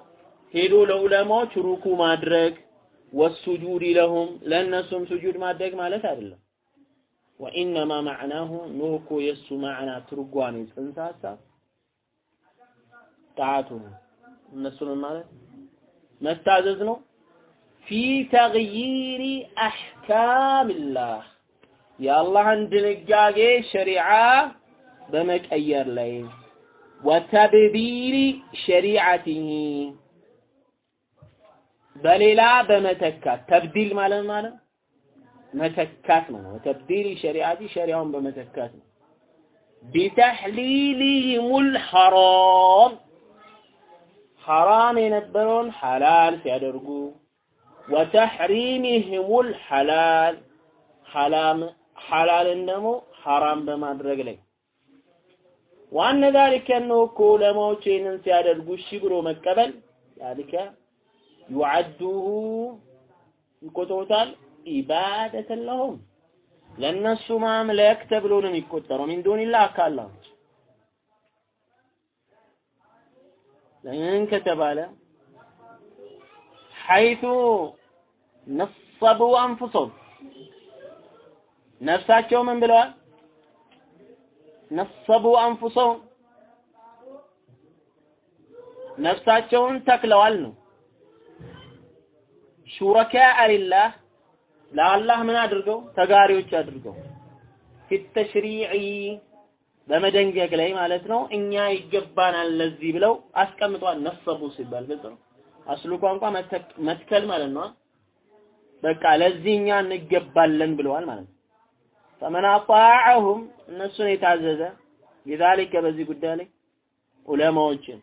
ሄዶ ለዑለማዎች ሩኩ ማድረግ ወሱጁድ ለሁም ለእነሱም ሱጁድ ማድረግ ማለት አይደለም። ወኢነማ ማዕናሁ ኑህ እኮ የእሱ ማዕና ትርጓሜ ጽንሰ ሀሳብ። ጣዓቱ እነሱን ማለት? መታዘዝ ነው። ፊ ተግይሪ የአላህን ድንጋጌ ሸሪዓ በመቀየር ላይ ወተብዲሪ ሸሪዓቲሂ በሌላ በመተካት ተብዲል ማለት ማለት መተካት ነው። ተብዲል ሸሪዓቲ ሸሪዓውን በመተካት ነው። ቢተሕሊሊሂሙል ሐራም ሐራም የነበረውን ሐላል ሲያደርጉ ወተሕሪሚሂሙል ሐላል ሐላም ሐላልን ደግሞ ሐራም በማድረግ ላይ ዋነ ዛሊከ ነው እኮ ዑለማዎች ይህንን ሲያደርጉ እሺ ብሎ መቀበል ዛሊከ ዩዓዱሁ ይቆጥሩታል። ኢባደተን ለሁም ለእነሱ ማምለክ ተብሎ ነው የሚቆጠረው። ሚን ዱኒላህ ከአላህ ለምን ከተባለ ሐይቱ ነሰቡ አንፉሰሁም ነፍሳቸው ምን ብለዋል ነሰቡ አንፉሰሁም ነፍሳቸውን ተክለዋል ነው ሹረካ ሊላህ ለአላህ ምን አድርገው ተጋሪዎች አድርገው ፊተሽሪዒ በመደንገግ ላይ ማለት ነው። እኛ ይገባናል ለዚህ ብለው አስቀምጧል። ነሰቡ ሲባል ግልጽ ነው። አስሉ ቋንቋ መትከል ማለት ነው። በቃ ለዚህ እኛ እንገባለን ብለዋል ማለት ነው። ፈመን አጣዐሁም እነሱን የታዘዘ ሊዛሊከ በዚህ ጉዳይ ላይ ዑለማዎችን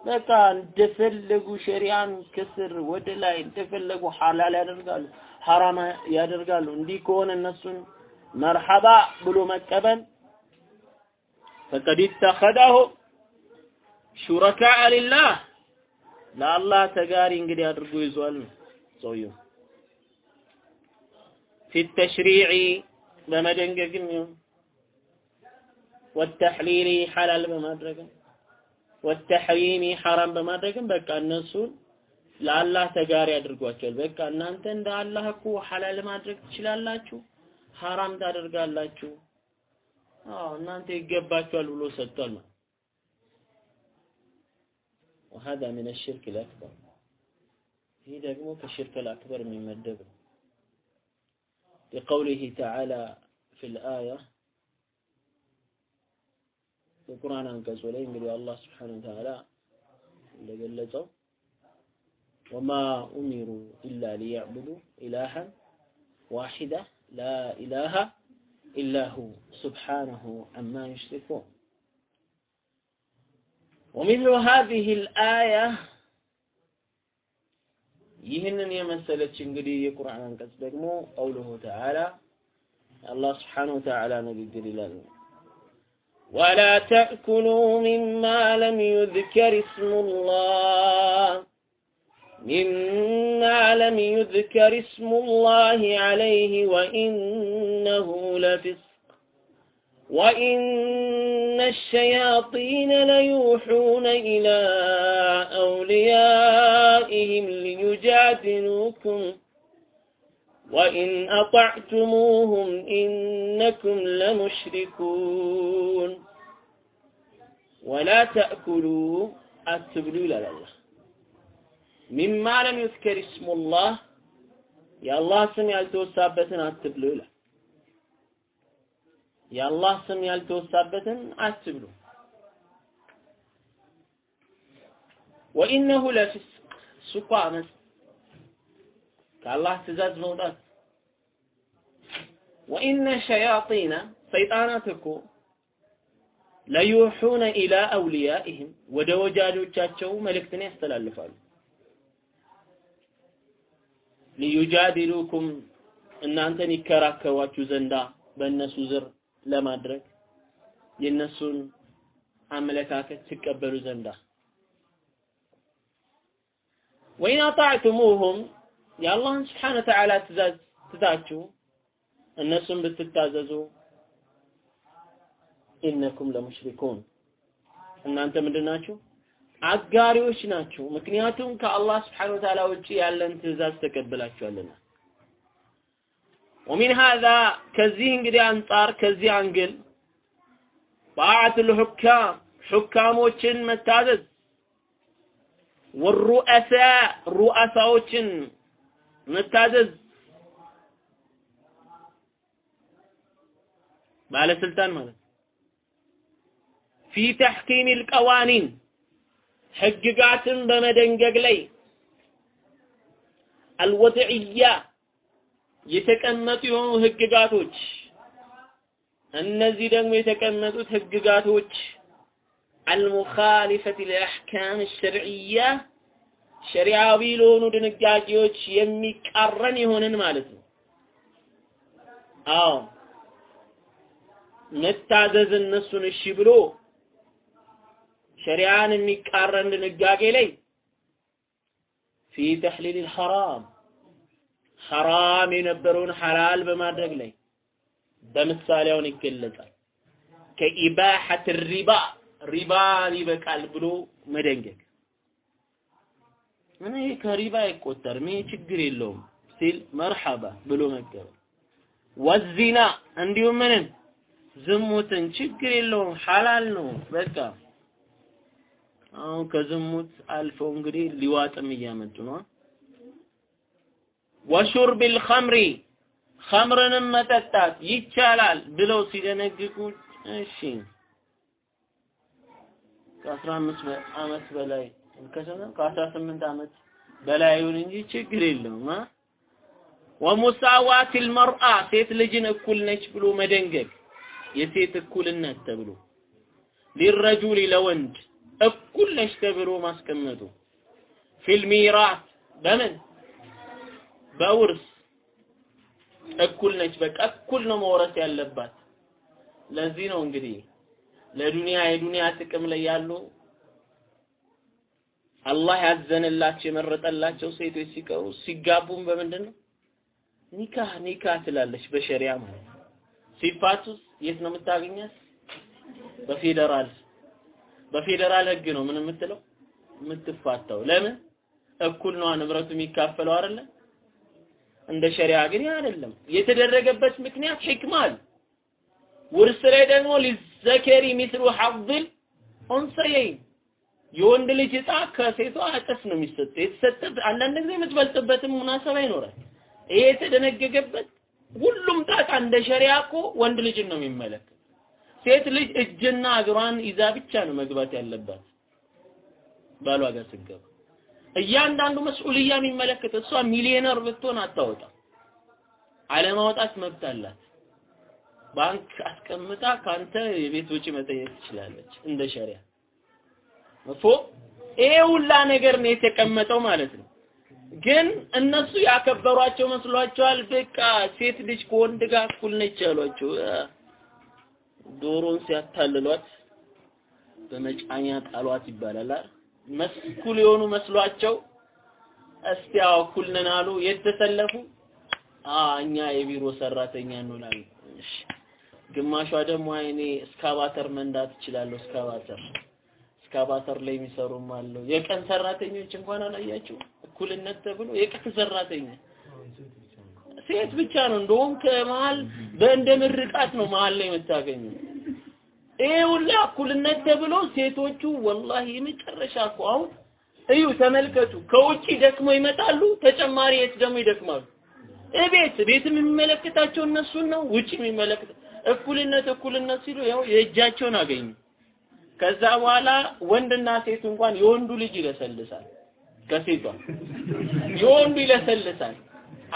በቃ እንደፈለጉ ሸሪዓን ከስር ወደ ላይ እንደፈለጉ ሐላል ያደርጋሉ፣ ሐራም ያደርጋሉ። እንዲህ ከሆነ እነሱን መርሐባ ብሎ መቀበል ፈቀድ ኢተኸደሁ ሹረካአ ሊላህ ለአላህ ተጋሪ እንግዲህ አድርጎ ይዟል ሰውየው ፊ ተሽሪዒ በመደንገግም ይሁን ወተሕሊሊ ሐላል በማድረግም ወተሕሪሚ ሐራም በማድረግም በቃ እነሱን ለአላህ ተጋሪ አድርጓቸዋል። በቃ እናንተ እንደ አላህ እኮ ሐላል ማድረግ ትችላላችሁ፣ ሐራም ታደርጋላችሁ። አዎ እናንተ ይገባችኋል ብሎ ሰጥቷል ነው። وهذا من الشرك الأكبر ይህ ደግሞ ከሽርክ الأكبر የሚመደብ ነው። لقوله تعالى في الآية በቁርአን አንቀጹ ላይ እንግዲህ አላህ ስብሐነሁ ወተዓላ እንደገለጸው ወማ ኡሚሩ ኢላ ሊያዕቡዱ ኢላሃን ዋሂዳ ላ ኢላሃ ኢላ ሁ ስብሓነሁ አማ ዩሽሪኩን ومثل هذه الآية ይህንን የመሰለች እንግዲህ የቁርአን አንቀጽ ደግሞ ቀውሉሁ ተዓላ አላህ ስብሓነሁ ወተዓላ ንግግር ይላል ولا تأكلوا مما لم يذكر اسم الله مما لم يذكر اسم الله عليه وإنه لفسق وإن الشياطين ليوحون إلى أوليائهم ليجادلوكم وإن أطعتموهم إنكم لمشركون ولا تأكلوا أتبلوا إلى الله مما لم يذكر اسم الله يا الله سم ያልተወሳበትን አትብሉ ይላል የአላህ ስም ያልተወሳበትን አትብሉ ወኢነሁ ለፍስቅ ሱኳ አመፅ ከአላህ ትእዛዝ መውጣት። ወኢነ ሸያጢነ ሰይጣናት እኮ ለዩሑነ ኢላ አውሊያኢህም ወደ ወጃጆቻቸው መልእክትን ያስተላልፋሉ። ሊዩጃዲሉኩም እናንተን ይከራከሯችሁ ዘንዳ በእነሱ ዝር ለማድረግ የእነሱን አመለካከት ትቀበሉ ዘንዳ። ወኢን አጣዕቱሙሁም የአላህን ስብሓነ ወተዓላ ትእዛዝ ትታችሁ እነሱን ብትታዘዙ ኢነኩም ለሙሽሪኩን እናንተ ምንድን ናችሁ? አጋሪዎች ናችሁ። ምክንያቱም ከአላህ ስብሓነ ወተዓላ ውጪ ያለን ትእዛዝ ተቀብላችኋልና። ومن هذا ከዚህ እንግዲህ አንጻር ከዚህ angle طاعة الحكام ሑካሞችን መታዘዝ والرؤساء ሩአሳዎችን መታዘዝ ባለስልጣን ማለት في تحكيم القوانين ህግጋትን በመደንገግ ላይ አልወድዕያ የተቀመጡ የሆኑ ህግጋቶች እነዚህ ደግሞ የተቀመጡት ህግጋቶች አልሙኻሊፈት ለአሕካም ሸርዕያ ሸሪዓዊ ለሆኑ ድንጋጌዎች የሚቃረን የሆንን ማለት ነው። አዎ መታዘዝ እነሱን እሺ ብሎ ሸሪዓን የሚቃረን ድንጋጌ ላይ ፊ ተሕሊል ሐራም ሐራም የነበረውን ሐላል በማድረግ ላይ በምሳሌውን ይገለጻል። ከኢባሐት ሪባ ሪባን ይበቃል ብሎ መደንገግ እኔ ከሪባ አይቆጠርም? ይሄ ችግር የለውም ሲል መርሐባ ብሎ መቀበል ወዚና እንዲሁም ምንን ዝሙትን ችግር የለውም ሐላል ነው። በቃ አሁን ከዝሙት አልፈው እንግዲህ ሊዋጥም እያመጡ ነው። ወሹርቢል ኸምሪ ኸምርንም መጠጣት ይቻላል ብለው ሲደነግጉ እሺ ከአስራ አምስት ዓመት በላይ ከአስራ ስምንት ዓመት በላይ ይሁን እንጂ ችግር የለውም። ወሙሳዋት ልመርአ ሴት ልጅን እኩል ነች ብሎ መደንገግ የሴት እኩልነት ተብሎ። ሊረጁሊ ለወንድ እኩል ነች ተብሎ ማስቀመጡ። ፊል ሚራስ በምን? በውርስ። እኩል ነች በቃ እኩል ነው መውረስ ያለባት። ለዚህ ነው እንግዲህ ለዱንያ የዱንያ ጥቅም ላይ ያሉ አላህ ያዘነላቸው የመረጠላቸው ሴቶች ሲቀሩ ሲጋቡም በምንድን ነው ኒካህ ኒካህ ትላለች በሸሪያ ማለት ነው። ሲፋቱስ የት ነው የምታገኛት? በፌደራል። በፌደራል ህግ ነው ምን የምትለው? የምትፋታው። ለምን? እኩል ነው ንብረቱ የሚካፈለው አይደለ? እንደ ሸሪያ ግን አይደለም። የተደረገበት ምክንያት ህክማ አለ። ውርስ ላይ ደግሞ ሊዘከሪ ሚስሉ ሐظል ኡንሰየይን የወንድ ልጅ እጣ ከሴቷ እጥፍ ነው የሚሰጠው። የተሰጠ አንዳንድ ጊዜ የምትበልጥበትም ሙናሰባ ይኖራል። ይሄ የተደነገገበት ሁሉም ጣጣ እንደ ሸሪያ እኮ ወንድ ልጅን ነው የሚመለከት። ሴት ልጅ እጅና እግሯን ይዛ ብቻ ነው መግባት ያለባት። ባሏ ጋር ስትገባ እያንዳንዱ መስኡልያ የሚመለከት እሷ ሚሊዮነር ብትሆን አታወጣ። አለማውጣት መብት አላት። ባንክ አስቀምጣ ካንተ የቤት ወጪ መጠየቅ ትችላለች እንደ ሸሪያ እፎ ይሄ ሁላ ነገር ነው የተቀመጠው ማለት ነው ግን እነሱ ያከበሯቸው መስሏቸዋል በቃ ሴት ልጅ ከወንድ ጋር እኩል ነች ያሏቸው ዶሮን ሲያታልሏት በመጫኛ ጣሏት ይባላል አይደል? መስኩል የሆኑ መስሏቸው እስቲ ያው እኩል ነን አሉ። የተሰለፉ እኛ የቢሮ ሰራተኛ እንሆናለን። ግማሿ ደግሞ እኔ እስካባተር መንዳት እችላለሁ። እስካባተር እስካባተር ላይ የሚሰሩም አለው። የቀን ሰራተኞች እንኳን አላያችሁ እኩልነት ተብሎ የቀን ሰራተኛ ሴት ብቻ ነው። እንደውም ከመሀል በእንደ ምርቃት ነው መሀል ላይ የምታገኙ። ይሄ ሁላ እኩልነት ተብሎ ሴቶቹ ወላሂ የመጨረሻ እኮ አሁን እዩ፣ ተመልከቱ። ከውጪ ደክሞ ይመጣሉ፣ ተጨማሪ የት ደግሞ ይደክማሉ። እቤት ቤትም የሚመለከታቸው እነሱን ነው፣ ውጪ የሚመለከት እኩልነት እኩልነት ሲሉ ያው የእጃቸውን አገኙ። ከዛ በኋላ ወንድና ሴት እንኳን የወንዱ ልጅ ይለሰልሳል ከሴቷ የወንዱ ይለሰልሳል።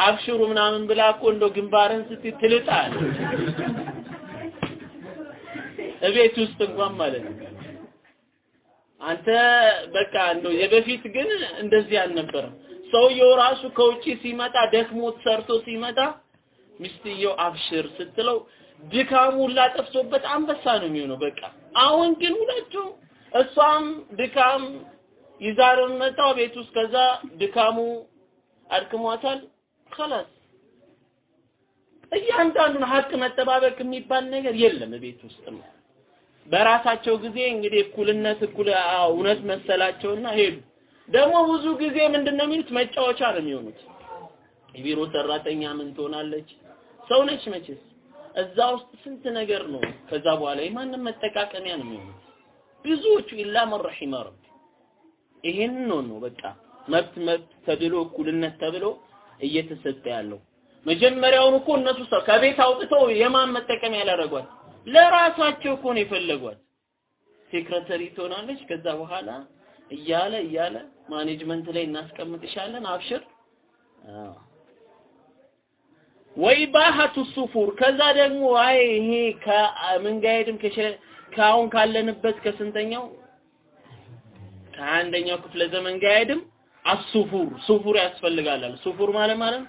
አብሽሩ ምናምን ብላ እኮ እንደው ግንባርን ስትይ ትልጣል። እቤት ውስጥ እንኳን ማለት ነው። አንተ በቃ እንደው የበፊት ግን እንደዚህ አልነበረም። ሰውየው ራሱ ከውጪ ሲመጣ ደክሞት ሰርቶ ሲመጣ ሚስትየው አብሽር ስትለው ድካሙ ሁላ ጠፍቶበት አንበሳ ነው የሚሆነው። በቃ አሁን ግን ሁለቱም እሷም ድካም ይዛ ነው የምትመጣው ቤት ውስጥ ከዛ ድካሙ አድክሟታል። خلاص እያንዳንዱን ሀቅ መጠባበቅ የሚባል ነገር የለም ቤት ውስጥ በራሳቸው ጊዜ እንግዲህ እኩልነት እኩል እውነት መሰላቸውና ሄዱ። ደግሞ ብዙ ጊዜ ምንድን ነው የሚሉት መጫወቻ ነው የሚሆኑት። የቢሮ ሰራተኛ ምን ትሆናለች? ሰው ነች መቼስ። እዛ ውስጥ ስንት ነገር ነው። ከዛ በኋላ የማንም መጠቃቀሚያ ነው የሚሆኑት ብዙዎቹ ኢላ መን ረሒመ ረቢ። ይሄን ነው ነው በቃ መብት መብት ተብሎ እኩልነት ተብሎ እየተሰጠ ያለው። መጀመሪያውን እኮ እነሱ ሰው ከቤት አውጥተው የማን መጠቀሚያ ያላረጓት ለራሳቸው እኮ ነው የፈለጓት። secretary ትሆናለች። ከዛ በኋላ እያለ እያለ management ላይ እናስቀምጥሻለን፣ أبشر። وإباحة السفور ከዛ ደግሞ አይ ይሄ ከምን ጋር ሄድም ከአሁን ካለንበት ከስንተኛው? ከአንደኛው ክፍለ ዘመን ጋር ሄድም السفور سفور ያስፈልጋል። سفور ማለት ማለት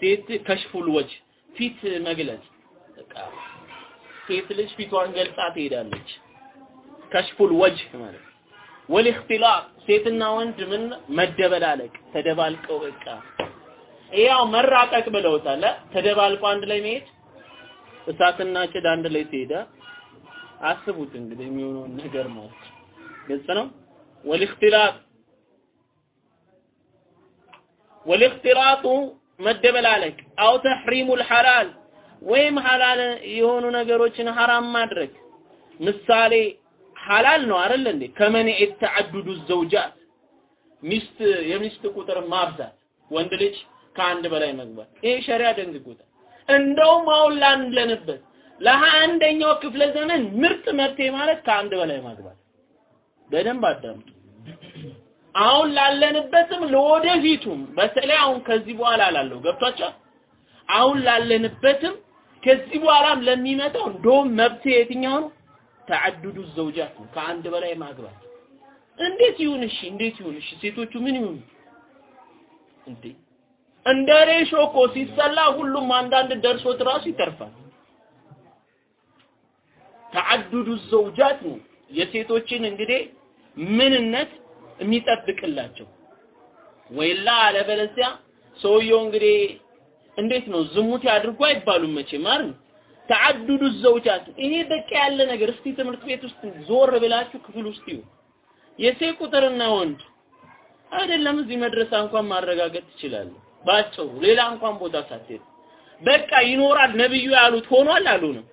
ሴት ከሽፉል ወጅ ፊት መግለጽ። በቃ ሴት ልጅ ፊቷን ገልጻ ትሄዳለች። ከሽፉል ወጅህ ማለት ወልእክትላጥ ሴትና ወንድ ምን መደበላለቅ ተደባልቀው በቃ ያው መራቀቅ ብለውታል። ተደባልቆ አንድ ላይ መሄድ እሳትና ጭድ አንድ ላይ ሲሄዳ አስቡት እንግዲህ የሚሆነውን ነገር ማለት ግልጽ ነው። ወልእክትላጥ ወልእክትላጡ መደበላለቅ አው ተሕሪሙል ሐላል ወይም ሐላል የሆኑ ነገሮችን ሐራም ማድረግ ምሳሌ ሐላል ነው አይደል እንዴ ከመንዕ ተዓዱዱ ዘውጃት ሚስት የሚስት ቁጥር ማብዛት ወንድ ልጅ ከአንድ በላይ መግባት ይሄ ሸሪያ ደንግጎታል እንደውም አሁን ላለንበት ለሀያ አንደኛው ክፍለ ዘመን ምርጥ መፍትሄ ማለት ከአንድ በላይ ማግባት በደንብ አዳምጡ አሁን ላለንበትም ለወደፊቱም በተለይ አሁን ከዚህ በኋላ ላለው ገብቷቸዋል አሁን ላለንበትም ከዚህ በኋላም ለሚመጣው እንደውም መብት የትኛው ነው? ተዓዱዱ ዘውጃት ነው። ከአንድ በላይ ማግባት እንዴት ይሁን? እሺ እንዴት ይሁን? እሺ ሴቶቹ ምን ይሁን እንዴ? እንደ ሬሾ እኮ ሲሰላ ሁሉም አንዳንድ ደርሶት ራሱ ይተርፋል። ተዓዱዱ ዘውጃት ነው። የሴቶችን እንግዲህ ምንነት የሚጠብቅላቸው። ወይላ አለበለዚያ ሰውየው እንግዲህ እንዴት ነው? ዝሙት ያድርጉ አይባሉም መቼም አይደል? ተዓዱዱ ዘውጃት ይሄ በቃ ያለ ነገር እስቲ ትምህርት ቤት ውስጥ ዞር ብላችሁ ክፍል ውስጥ ይሁ የሴት ቁጥርና ወንድ አይደለም እዚህ መድረሳ እንኳን ማረጋገጥ ትችላለህ ባጭሩ ሌላ እንኳን ቦታ ሳትሄድ በቃ ይኖራል ነብዩ ያሉት ሆኗል አሉንም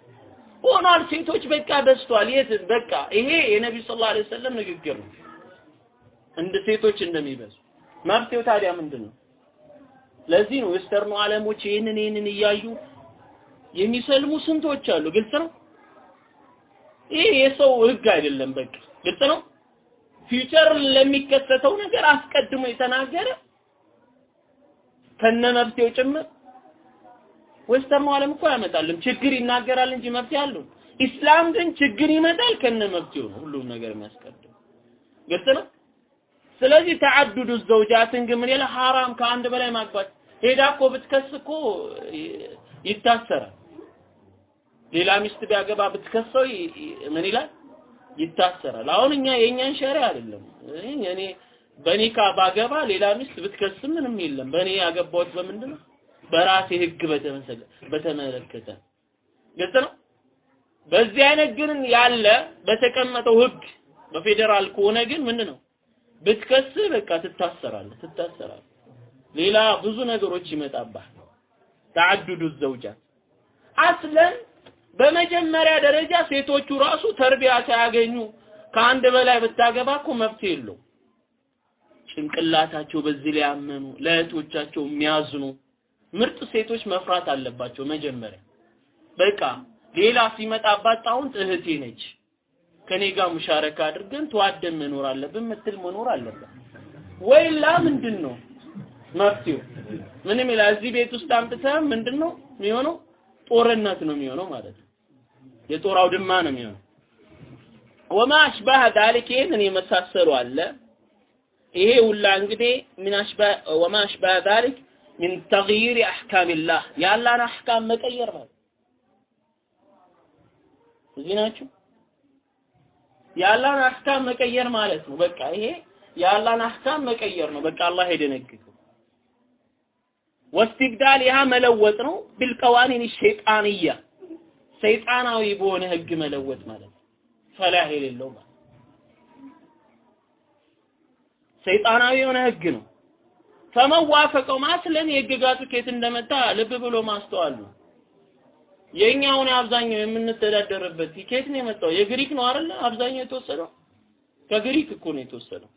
ሆኗል ሴቶች በቃ በዝቷል የት በቃ ይሄ የነብዩ صلى الله عليه وسلم ንግግር ነው እንደ ሴቶች እንደሚበዙ መፍትሄው ታዲያ ምንድን ነው ለዚህ ነው western ኑ ዓለሞች ይህንን ይህንን እያዩ የሚሰልሙ ስንቶች አሉ። ግልጽ ነው። ይሄ የሰው ህግ አይደለም። በቃ ግልጽ ነው። future ለሚከሰተው ነገር አስቀድሞ የተናገረ ከነ መፍትሄው ጭምር ዌስተርኑ ዓለም እኮ አያመጣልም። ችግር ይናገራል እንጂ መፍትሄ አለው። ኢስላም ግን ችግር ይመጣል ከነ መፍትሄው ነው ሁሉም ነገር የሚያስቀድም። ግልጽ ነው። ስለዚህ ተዓዱዱ ዘውጃትን ግን ምን ይላል? ሐራም ከአንድ በላይ ማግባት ሄዳ እኮ ብትከስ እኮ ይታሰራል። ሌላ ሚስት ቢያገባ ብትከሰው ምን ይላል? ይታሰራል። አሁን እኛ የእኛን ሸሪዓ አይደለም እኔ በኒካ ባገባ ሌላ ሚስት ብትከስም ምንም የለም። በእኔ ያገባሁት በምንድን ነው? በራሴ ህግ በተመለከተ ግልጽ ነው። በዚህ አይነት ግን ያለ በተቀመጠው ህግ በፌዴራል ከሆነ ግን ምንድን ነው ብትከስ በቃ ትታሰራለህ ትታሰራለህ። ሌላ ብዙ ነገሮች ይመጣባል። ተዓዱዱ ዘውጃት አስለን በመጀመሪያ ደረጃ ሴቶቹ ራሱ ተርቢያ ሳያገኙ ከአንድ በላይ ብታገባ እኮ መብት የለው። ጭንቅላታቸው በዚህ ላይ ያመኑ ለእህቶቻቸው የሚያዝኑ ምርጥ ሴቶች መፍራት አለባቸው። መጀመሪያ በቃ ሌላ ሲመጣባት አሁን እህቴ ነች ከኔ ጋር ሙሻረካ አድርገን ተዋደን መኖር አለብን ምትል መኖር አለበት። ወይላ ምንድን ነው መፍትሄው? ምንም ይላል እዚህ ቤት ውስጥ አምጥተህ ምንድን ነው የሚሆነው? ጦርነት ነው የሚሆነው ማለት ነው። የጦር አውድማ ነው የሚሆነው። ወማ አሽባህ ዛሊክ ይህንን የመሳሰሉ አለ። ይሄ ሁላ እንግዲህ ወማ አሽባህ ዛሊክ ሚን ተግይር አሕካሚላህ የአላህን አሕካም መቀየር ማለት እዚህ ናችሁ። የአላህን አሕካም መቀየር ማለት ነው። በቃ ይሄ የአላህን አሕካም መቀየር ነው። በቃ አላህ የደነገገው ወስትብዳልሃ መለወጥ ነው። ቢልቀዋኒን ሸይጣንያ ሰይጣናዊ በሆነ ህግ መለወጥ ማለት ነው። ፈላህ የሌለው ማለት ሰይጣናዊ የሆነ ህግ ነው። ፈመዋፈቀው ማስለን የህግጋቱ ከየት እንደመጣ ልብ ብሎ ማስተዋል ነው። የኛውን አብዛኛው የምንተዳደርበት ከየት ነው የመጣው? የግሪክ ነው አይደል? አብዛኛው የተወሰደው ከግሪክ እኮ ነው የተወሰደው።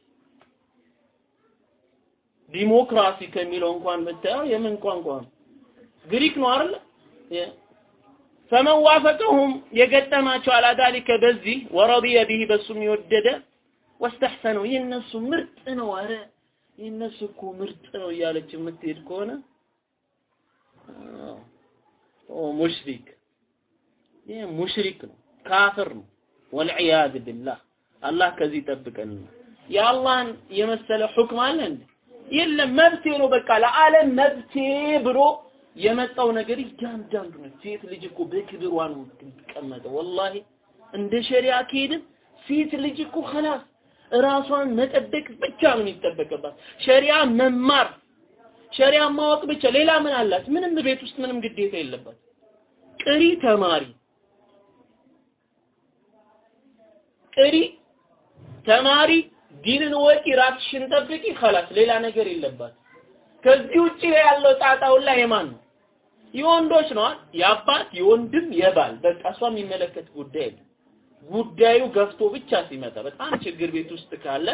ዲሞክራሲ ከሚለው እንኳን ብታየው የምን ቋንቋ ነው? ግሪክ ነው አይደል? ፈመን ዋፈቀሁም የገጠማቸው አላዳሊከ በዚህ ወረዲየ ቢሂ በሱም የወደደ ወስተሕሰነው የእነሱ ምርጥ ነው፣ አረ የእነሱ እኮ ምርጥ ነው እያለች የምትሄድ ከሆነ ሙሽሪክ ይህ ሙሽሪክ ነው፣ ካፍር ነው። ወልዕያዝ ቢላህ አላህ ከዚህ ይጠብቀን። የአላህን የመሰለ ሁክም አለ እንዴ? የለም። መብቴ ነው በቃ ለዓለም መብቴ ብሎ የመጣው ነገር እያንዳንዱ ነው። ሴት ልጅ እኮ በክብሯ ነው የምትቀመጠው። ወላሂ እንደ ሸሪዓ ከሄድን ሴት ልጅ እኮ ኸላስ ራሷን መጠበቅ ብቻ ነው የሚጠበቅባት። ሸሪዓ መማር ሸሪዓ ማወቅ ብቻ ሌላ ምን አላት? ምንም ቤት ውስጥ ምንም ግዴታ የለባት። ቅሪ ተማሪ ቅሪ ተማሪ ዲንን ወቂ ራስሽን ጠብቂ ኸላስ ሌላ ነገር የለባት። ከዚህ ውጪ ያለው ጣጣውን ላይ የማን ነው? የወንዶች ነው። የአባት የወንድም የባል በቃ እሷ የሚመለከት ጉዳይ የለም። ጉዳዩ ገፍቶ ብቻ ሲመጣ በጣም ችግር ቤት ውስጥ ካለ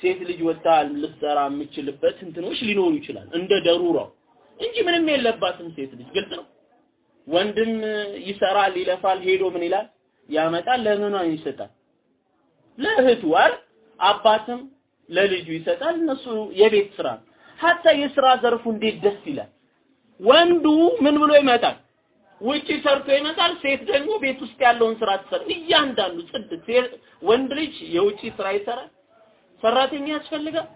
ሴት ልጅ ወጣ ልትሰራ የምችልበት እንትኖች ሊኖሩ ይችላል እንደ ደሩራው እንጂ ምንም የለባትም ሴት ልጅ ግልጽ ነው። ወንድም ይሰራል፣ ይለፋል፣ ሄዶ ምን ይላል ያመጣል። ለምኗ ይሰጣል? ለእህቱ አይደል? አባትም ለልጁ ይሰጣል። እነሱ የቤት ስራ ሀታ የስራ ዘርፉ እንዴት ደስ ይላል። ወንዱ ምን ብሎ ይመጣል? ውጪ ሰርቶ ይመጣል። ሴት ደግሞ ቤት ውስጥ ያለውን ስራ ትሰራ። እያንዳንዱ ጽድት ወንድ ልጅ የውጪ ስራ ይሰራል። ሰራተኛ ያስፈልጋል።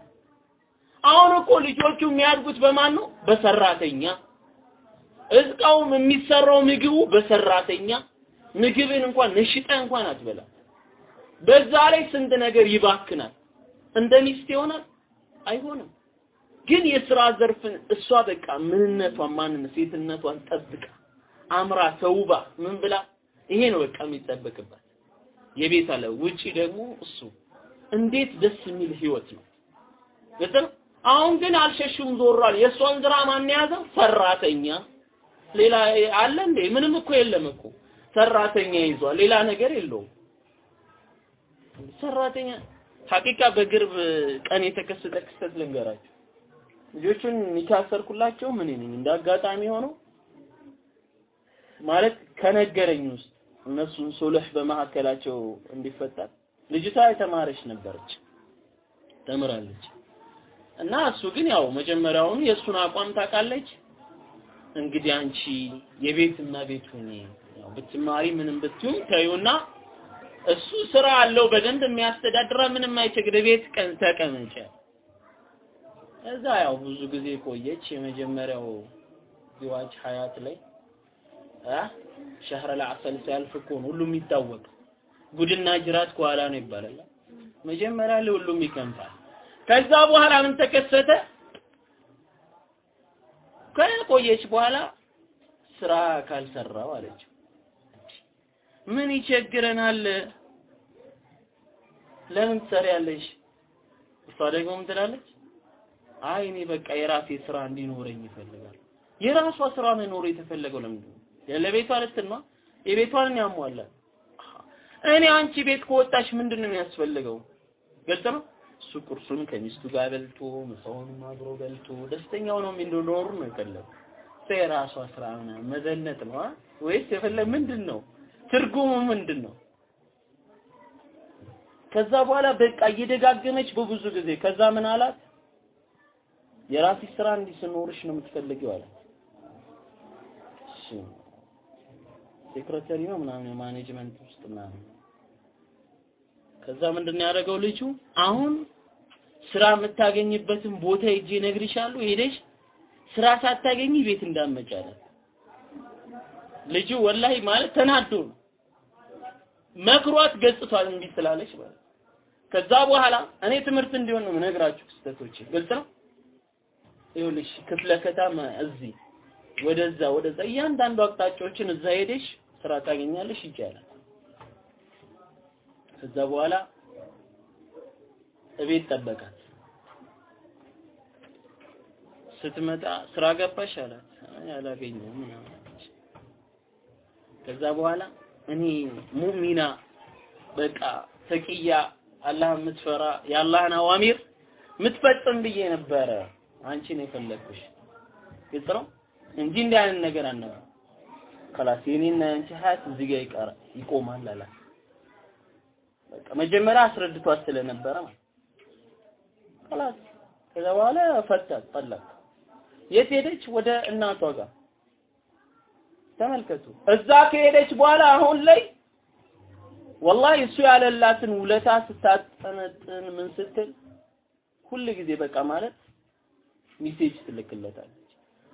አሁን እኮ ልጆቹ የሚያድጉት በማን ነው? በሰራተኛ። እዝቃውም የሚሰራው ምግቡ በሰራተኛ። ምግብን እንኳን ነሽጠ እንኳን አትበላ። በዛ ላይ ስንት ነገር ይባክናል። እንደ ሚስት ይሆናል አይሆንም። ግን የስራ ዘርፍን እሷ በቃ ምንነቷን ማንነት ሴትነቷን ጠብቃ አምራ ተውባ ምን ብላ ይሄ ነው በቃ የሚጠበቅባት። የቤት አለ ውጪ ደግሞ እሱ እንዴት ደስ የሚል ህይወት ነው። ነው። አሁን ግን አልሸሹም ዞሯል። የእሷን ስራ ማን ያዘው? ሰራተኛ። ሌላ አለ እንዴ? ምንም እኮ የለም እኮ ሰራተኛ ይዟል። ሌላ ነገር የለውም። ሰራተኛ ሐቂቃ በቅርብ ቀን የተከሰተ ክስተት ልንገራችሁ። ልጆቹን የሚካሰርኩላቸው ምን ነኝ እንደ ሆነው ማለት ከነገረኝ ውስጥ እነሱን ሱልህ በመካከላቸው እንዲፈጠር። ልጅቷ የተማረች ነበረች ተምራለች። እና እሱ ግን ያው መጀመሪያውኑ የእሱን አቋም ታውቃለች። እንግዲህ አንቺ የቤት እመቤት ሁኚ ያው ብትማሪ ምንም ብትዩም ተዩና እሱ ስራ አለው በደንብ የሚያስተዳድራ ምንም አይቸግር ቤት ቀን ተቀመጨ። እዛ ያው ብዙ ጊዜ ቆየች የመጀመሪያው ዚዋጅ ሀያት ላይ ሸህረ ለዐሰል ሲያልፍ እኮ ነው ሁሉም ይታወቅ። ጉድና ጅራት ከኋላ ነው ይባላል። መጀመሪያ ላይ ሁሉም ይከንፋል። ከዛ በኋላ ምን ተከሰተ? ከቆየች በኋላ ስራ ካልሰራው አለችው። ምን ይቸግረናል? ለምን ትሰሪያለሽ? እሷ ደግሞ ምን ትላለች? አይ እኔ በቃ የራሴ ስራ እንዲኖረኝ ይፈልጋል። የራሷ ስራ መኖር የተፈለገው ለምንድን ነው? ለቤቷ ልትል ነው። የቤቷን ያሟላል። እኔ አንቺ ቤት ከወጣሽ ምንድን ነው የሚያስፈልገው? ግልጽ ነው። እሱ ቁርሱን ከሚስቱ ጋር በልቶ ምሳውንም አብሮ በልቶ ደስተኛው ነው የሚኖሩ ነው የፈለገው። የራሷ ስራ ምናምን መዘነጥ ነው ወይስ የፈለግ ምንድን ነው ትርጉሙ ምንድን ነው? ከዛ በኋላ በቃ እየደጋገመች በብዙ ጊዜ ከዛ ምን አላት? የራስሽ ስራ እንዲስኖርሽ ነው የምትፈልጊው አላት። secretary ነው ምናምን የ management ውስጥ ምናምን። ከዛ ምንድን ያደረገው ልጁ? አሁን ስራ የምታገኝበትን ቦታ ሄጄ እነግርሻለሁ። ሄደሽ ስራ ሳታገኝ ቤት አላት። ልጁ والله ማለት ተናዶ መክሯት ገጽቷል እምቢ ስላለች ማለት ከዛ በኋላ እኔ ትምህርት እንዲሆን ነው የምነግራችሁ ክስተቶች ግልጽ ነው? ይኸውልሽ ክፍለ ከተማ እዚህ ወደዛ ወደዛ እያንዳንዱ አቅጣጫዎችን እዛ ሄደሽ ስራ ታገኛለሽ ይቻላል። ከዛ በኋላ እቤት ጠበቃት። ስትመጣ ስራ ገባሽ አላት። አላገኘሁም ምናምን ከዛ በኋላ እኔ ሙእሚና በቃ ተቂያ አላህ የምትፈራ የአላህን አዋሚር የምትፈጽም ብዬ ነበረ። አንቺን የፈለግኩሽ። ግልጽ ነው እንጂ እንዲህ አይነት ነገር አነባ ከላስ የኔና ያንቺ ሀያት እዚህ ጋር ይቀራ ይቆማል አላት። በቃ መጀመሪያ አስረድቷት ስለነበረ ማለት ከላስ ከዛ በኋላ ፈታት ጠላቅ የት ሄደች? ወደ እናቷ ጋር ተመልከቱ። እዛ ከሄደች በኋላ አሁን ላይ ወላሂ እሱ ያለላትን ውለታ ስታጠነጥን ምን ስትል ሁል ጊዜ በቃ ማለት ሚሴጅ ትልክለታል።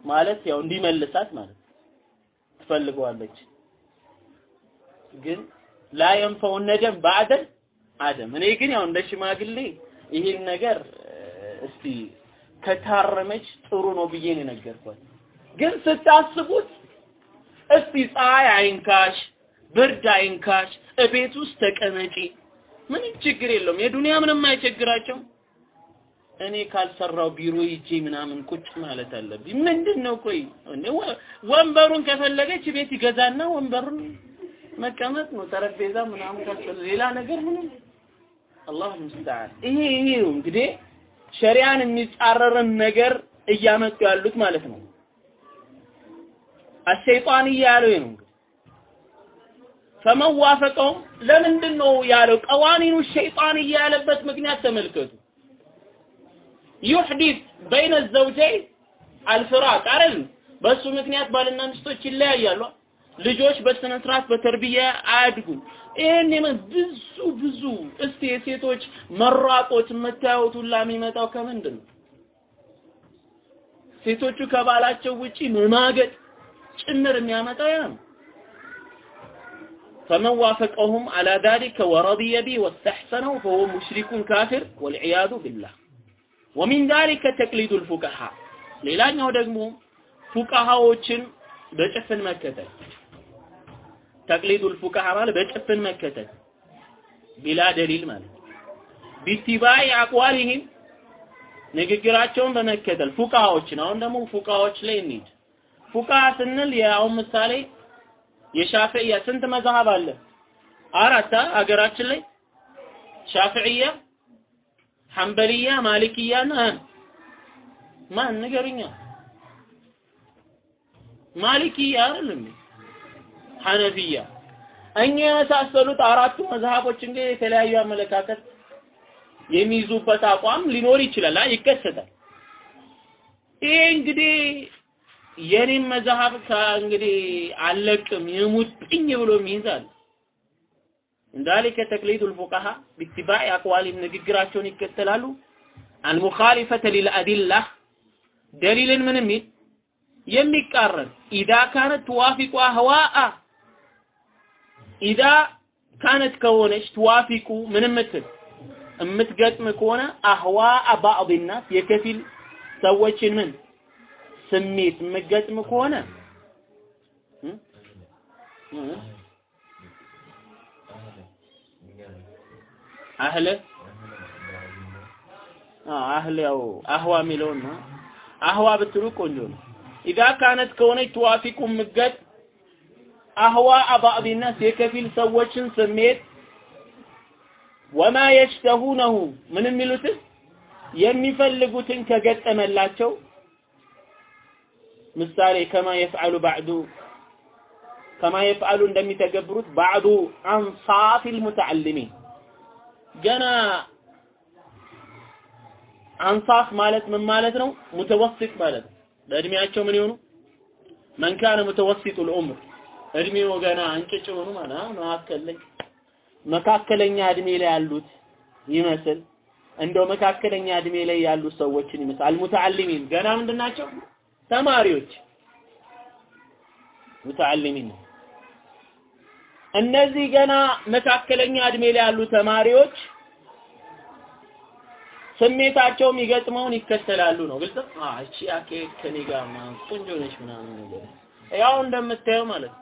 ማለት ያው እንዲመልሳት ማለት ትፈልገዋለች። ግን ላ የንፈው ነደም ባዕደን አደም። እኔ ግን ያው እንደ ሽማግሌ ይሄን ነገር እስቲ ከታረመች ጥሩ ነው ብዬ ነው የነገርኳት። ግን ስታስቡት እስቲ ፀሐይ አይንካሽ ብርድ አይንካሽ እቤት ውስጥ ተቀመጪ። ምንም ችግር የለውም። የዱንያ ምንም አይቸግራቸው እኔ ካልሰራው ቢሮ ይጄ ምናምን ቁጭ ማለት አለብኝ። ምንድን ነው ቆይ ወንበሩን ከፈለገች ቤት ይገዛና ወንበሩን መቀመጥ ነው። ጠረጴዛ ምናምን ካስፈለ ሌላ ነገር ምንም። አላህ ሙስተዓን ይሄ ይሄ እንግዲህ ሸሪያን የሚጻረርን ነገር እያመጡ ያሉት ማለት ነው። አሸይጣን እያለው ነው ፈመን ዋፈቀውም ለምንድን ነው ያለው? ቀዋኒኑ ሸይጣን እያለበት ምክንያት ተመልከቱ ዩሕዲት በይነ ዘውጀይ አልፍራቅ አይደል በሱ ምክንያት ባልና ሚስቶች ይለያያሉ ልጆች በስነ ስርዓት በተርቢያ አያድጉም ይሄን ብዙ ብዙ እስቲ የሴቶች መራቆት መታየት ሁላ የሚመጣው ከምንድን ነው ሴቶቹ ከባላቸው ውጪ መማገጥ ጭምር የሚያመጣው ያ ነው فمن وافقهم على ذلك ورضي به واستحسنه فهو مشرك كافر والعياذ بالله ወሚን ዛሊከ ተቅሊዱል ፉቀሃ ሌላኛው ደግሞ ፉቀሃዎችን በጭፍን መከተል ተቅሊዱል ፉቀሃ ማለት በጭፍን መከተል ቢላ ደሊል ማለት ቢትባይ አቅዋሊህም ንግግራቸውን በመከተል ፉቃዎችን አሁን ደግሞ ፉቃሃዎች ላይ እንሂድ። ፉቃ ስንል ያው ምሳሌ የሻፊዕያ ስንት መዛሀብ አለ? አራታ ሀገራችን ላይ ሻፍዕያ? ሐንበልያ ማሊክያና ማን ንገሩኛ? ማሊክያ አይደል ሐነፊያ። እኛ የመሳሰሉት አራቱ መዝሀቦች እንግዲህ የተለያዩ አመለካከት የሚይዙበት አቋም ሊኖር ይችላል ይከሰታል። ይሄ እንግዲህ የኔም መዝሀብ ከእንግዲህ አለቅም የሙጥኝ ብሎ ይይዛል ذلك تقليد الفقهاء باتباع أقوالهم ንግግራቸውን ይከተላሉ المخالفة للأدلة دليل من የሚል የሚቃረን ኢዳ ካነት ትዋፊቁ አህዋአ ኢዳ ካነት ከሆነች ትዋፊቁ ምን ምትል የምትገጥም ከሆነ አህዋአ ባዕድ ናስ የከፊል ሰዎችን ምን ስሜት የምትገጥም ከሆነ አህለ አህል ያው አህዋ የሚለውን ነው። አህዋ ብትሉ ቆንጆ ነው። ኢዳ ካነት ከሆነች ትዋፊቁ ምገጥ አህዋ ባዕድ ናስ የከፊል ሰዎችን ስሜት ወማ የሽተሁነሁ ምን የሚሉትን የሚፈልጉትን ከገጠመላቸው ምሳሌ ከማ የፍዓሉ ባዕዱ ከማ የፍዓሉ እንደሚተገብሩት ባዕዱ አንሳፊል ሙተዓሊሚን ገና አንሳፍ ማለት ምን ማለት ነው? ሙተወሲጥ ማለት ነው። በእድሜያቸው ምን ይሆኑ መን ካነ ሙተወሲጡል ዑምር እድሜው ገና እንጭጭ ሆኑ ማለት ነው። መካከለኛ መካከለኛ እድሜ ላይ ያሉት ይመስል እንደው መካከለኛ እድሜ ላይ ያሉት ሰዎችን ይመስል አልሙተዓሊሚን ገና ምንድን ናቸው? ተማሪዎች ሙተዓሊሚን እነዚህ ገና መካከለኛ እድሜ ላይ ያሉ ተማሪዎች ስሜታቸው የሚገጥመውን ይከተላሉ ነው። ግልጽ እቺ አኬ ከኔ ጋር ቆንጆ ነች ምናምን ነገር ያው እንደምታየው ማለት ነው።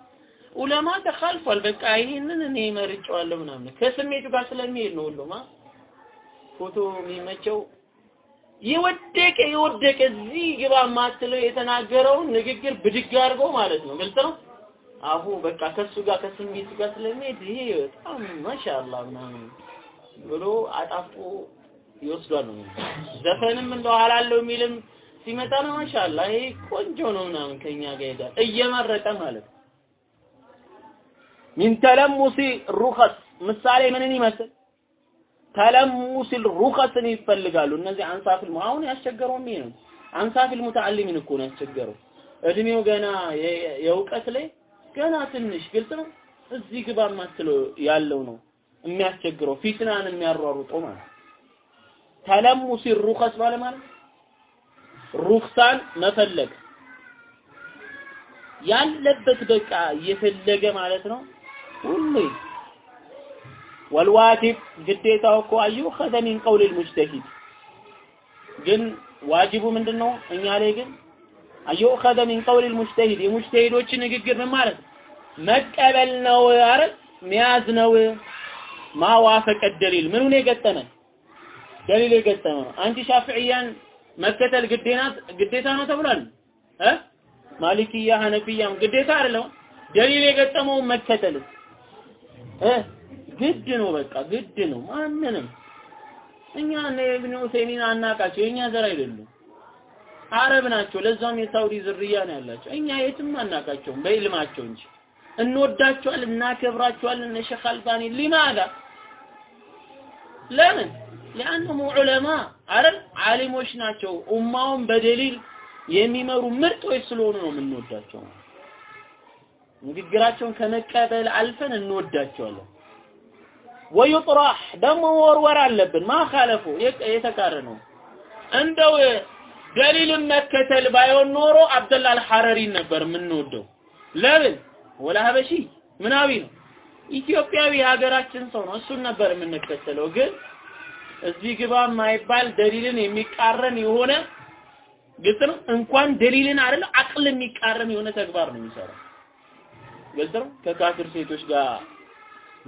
ኡለማ ተካልፏል። በቃ ይሄንን እኔ መርጬዋለሁ ምናምን ከስሜቱ ጋር ስለሚሄድ ነው ሁሉማ ፎቶ የሚመቸው የወደቀ የወደቀ እዚህ ግባ ማትለው የተናገረውን ንግግር ብድግ አድርጎ ማለት ነው። ግልጽ ነው። አሁ በቃ ከሱ ጋር ከስሜቱ ጋር ስለሚሄድ ይሄ በጣም ማሻአላህ ምናምን ብሎ አጣፍጦ ይወስዷል ነው። ዘፈንም እንደው አላለው የሚልም ሲመጣ ነው ማሻአላህ ይሄ ቆንጆ ነው ምናምን ከኛ ጋር ይሄዳል እየመረጠ ማለት ሚን ተለሙሲ ሩኸስ ምሳሌ ምንን ይመስል ተለሙሲል ሩኸስን ይፈልጋሉ። እነዚህ አንሳፊል አሁን ያስቸገረው ይሄ ነው። አንሳፊል ሙተዓሊሚን እኮ ነው ያስቸገረው። እድሜው ገና የእውቀት ላይ ገና ትንሽ ግልጽ ነው። እዚህ ግባ ማትለው ያለው ነው የሚያስቸግረው ፊትናን የሚያሯሩጠው ማለት ተለሙሲል ሩኸስ ባለ ማለት ሩክሳን መፈለግ። ያለበት በቃ እየፈለገ ማለት ነው። ሁሌ ወልዋጅብ ግዴታው እኮ አዩኸዘ ሚን ቀውል ልሙጅተሂድ ግን ዋጅቡ ምንድን ነው እኛ ላይ ግን አዩኸዘ ሚን ቀውል ልሙጅተሂድ። የሙጅተሂዶችን ንግግር ምን ማለት መቀበል ነው አይደል? መያዝ ነው። ማዋፈቀ ደሊል። ምኑን የገጠመ? ደሊል የገጠመ ነው። አንቺ ሻፍዕያን መከተል ግዴናት ግዴታ ነው ተብሏል? እ? ማሊኪያ ሐነፊያም ግዴታ አይደለም። ደሊል የገጠመውን መከተል እ? ግድ ነው በቃ ግድ ነው። ማንንም እኛ እነ ኢብኑ አናቃቸው። የኛ ዘር አይደሉም አረብ ናቸው። ለዛም የሳውዲ ዝርያ ነው ያላቸው። እኛ የትም አናቃቸውም በይልማቸው እንጂ እንወዳቸዋል፣ እናከብራቸዋል። እነ ሼክ አልባኒ ሊማዳ ለምን ሊአነሁም ዑለማ አረል ዓሊሞች ናቸው። ኡማውን በደሊል የሚመሩ ምርጦች ስለሆኑ ነው የምንወዳቸው። ንግግራቸውን ከመቀበል አልፈን እንወዳቸዋለን። ወይጥራህ ደግሞ መወርወር አለብን። ማካለፉ የተቃረነው እንደው ደሊልን መከተል ባይሆን ኖሮ አብደላ አልሐረሪን ነበር የምንወደው። ለምን? ወላ ሀበሺ ምናዊ ነው። ኢትዮጵያዊ የሀገራችን ሰው ነው። እሱን ነበር የምንከተለው። ግን እዚህ ግባ የማይባል ደሊልን የሚቃረን የሆነ ግልጽ ነው። እንኳን ደሊልን አይደለ አቅል የሚቃረን የሆነ ተግባር ነው የሚሰራው። ግልጽ ነው። ከካፊር ሴቶች ጋር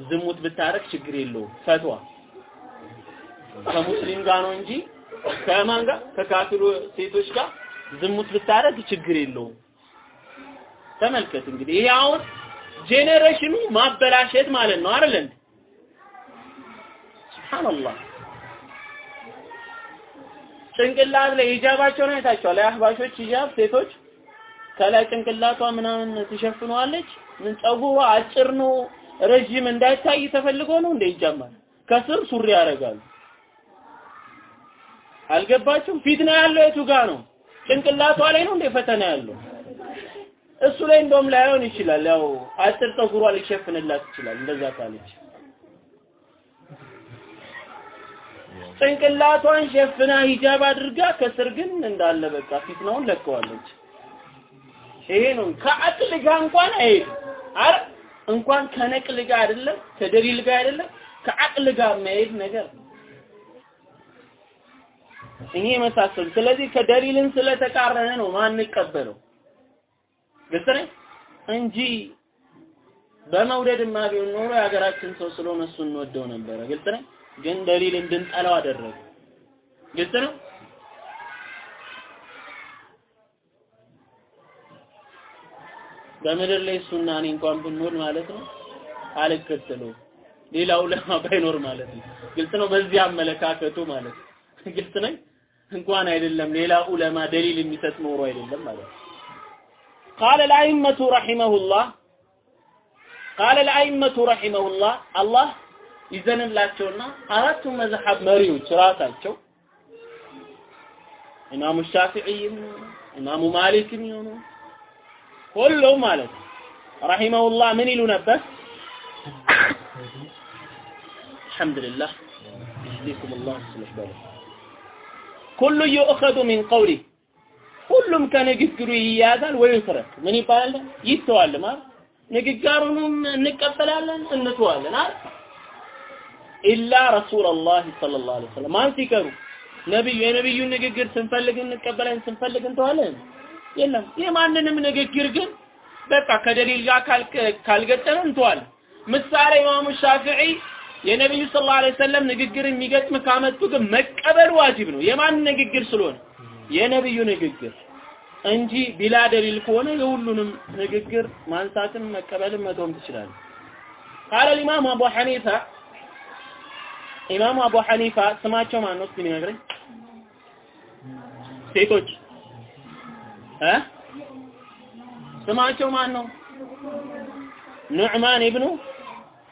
ዝሙት ብታረግ ችግር የለውም። ፈትዋ ከሙስሊም ጋር ነው እንጂ ከማን ጋር? ከካፊሩ ሴቶች ጋር? ዝሙት ብታረግ ችግር የለውም። ተመልከት እንግዲህ ይሄ አሁን ጄኔሬሽኑ ማበላሸት ማለት ነው አይደል እንዴ? ሱብሃንአላህ። ጭንቅላት ላይ ሂጃባቸውን አይታቸዋል የአህባሾች ሂጃብ ሴቶች ከላይ ጭንቅላቷ ምናምን ትሸፍነዋለች። ምን ጸጉሯ አጭር ነው ረዥም እንዳይታይ ተፈልጎ ነው እንደ ሂጃብ ማለት? ከስር ሱሪ ያደርጋሉ አልገባችሁም? ፊትና ያለው? የቱ ጋር ነው? ጭንቅላቷ ላይ ነው እንደ ፈተና ያለው? እሱ ላይ እንደውም ላይሆን ይችላል። ያው አጭር ጸጉሯ ሊሸፍንላት ይችላል። እንደዛ ካለች። ጭንቅላቷን ሸፍና ሂጃብ አድርጋ ከስር ግን እንዳለ በቃ ፊትናውን ለቀዋለች። ይሄ ነው። ከአቅል ጋር እንኳን አይሄድም። አረ እንኳን ከነቅል ጋር አይደለም ከደሊል ጋር አይደለም ከአቅል ጋር የማይሄድ ነገር ይሄ መሳሰል ስለዚህ ከደሊልን ስለተቃረነ ነው ማንቀበለው ግልጽ ነው እንጂ በመውደድማ ቢሆን ኖሮ የሀገራችን ሰው ስለሆነ እሱ እንወደው ነበረ። ግልጽ ነው። ግን ደሊል እንድንጠላው አደረገ። ግልጽ ነው። በምድር ላይ እሱና እኔ እንኳን ብንሆን ማለት ነው አልከተለውም። ሌላ ዑለማ ባይኖር ማለት ነው። ግልጽ ነው። በዚህ አመለካከቱ ማለት ነው። ግልጽ ነው። እንኳን አይደለም ሌላ ዑለማ ደሊል የሚሰጥ ኖሮ አይደለም ማለት ነው። ቃለ ለአይመቱ ረሒመሁላህ ቃለ ለአይመቱ ረሒመሁላህ አላህ ይዘንላቸውና አራቱ መዝሐብ መሪዎች ራሳቸው ኢማሙ ሻፊዒም ኢማሙ ማሊክም ይሆኑ ሁሉም ማለት ነው ረሒመሁላህ ምን ይሉ ነበር? አልሐምዱሊላህ ይህዲኩም አላህ ስለሽ በለው ኩሉ ዩእኸዙ ሚን ቀውሊ ሁሉም ከንግግሩ ይያዛል ወይ ይትረክ ምን ይባላል? ይተዋል ማለት ንግጋሩንም እንቀበላለን እንተዋለን አይደል? ኢላ ረሱላላህ ሰለላሁ ዐለይሂ ወሰለም ማን ሲቀሩ ነብዩ የነብዩን ንግግር ስንፈልግ እንቀበላለን ስንፈልግ እንተዋለን። የለም የማንንም ንግግር ግን በቃ ከደሊል ጋር ካልገጠመ እንተዋለን። ምሳሌ ኢማሙ ሻፊዒ የነብዩ ሰለላሁ ዐለይሂ ወሰለም ንግግር የሚገጥም ካመጡ ግን መቀበል ዋጅብ ነው። የማን ንግግር ስለሆነ የነብዩ ንግግር እንጂ ቢላ ደሊል ከሆነ የሁሉንም ንግግር ማንሳትም መቀበልም መተውም ትችላለህ። ቃለ ኢማም አቡ ሐኒፋ ኢማሙ አቡ ሐኒፋ ስማቸው ማን ነው? እስኪ ንገረኝ። ሴቶች እ ስማቸው ማን ነው? ኑዕማን ኢብኑ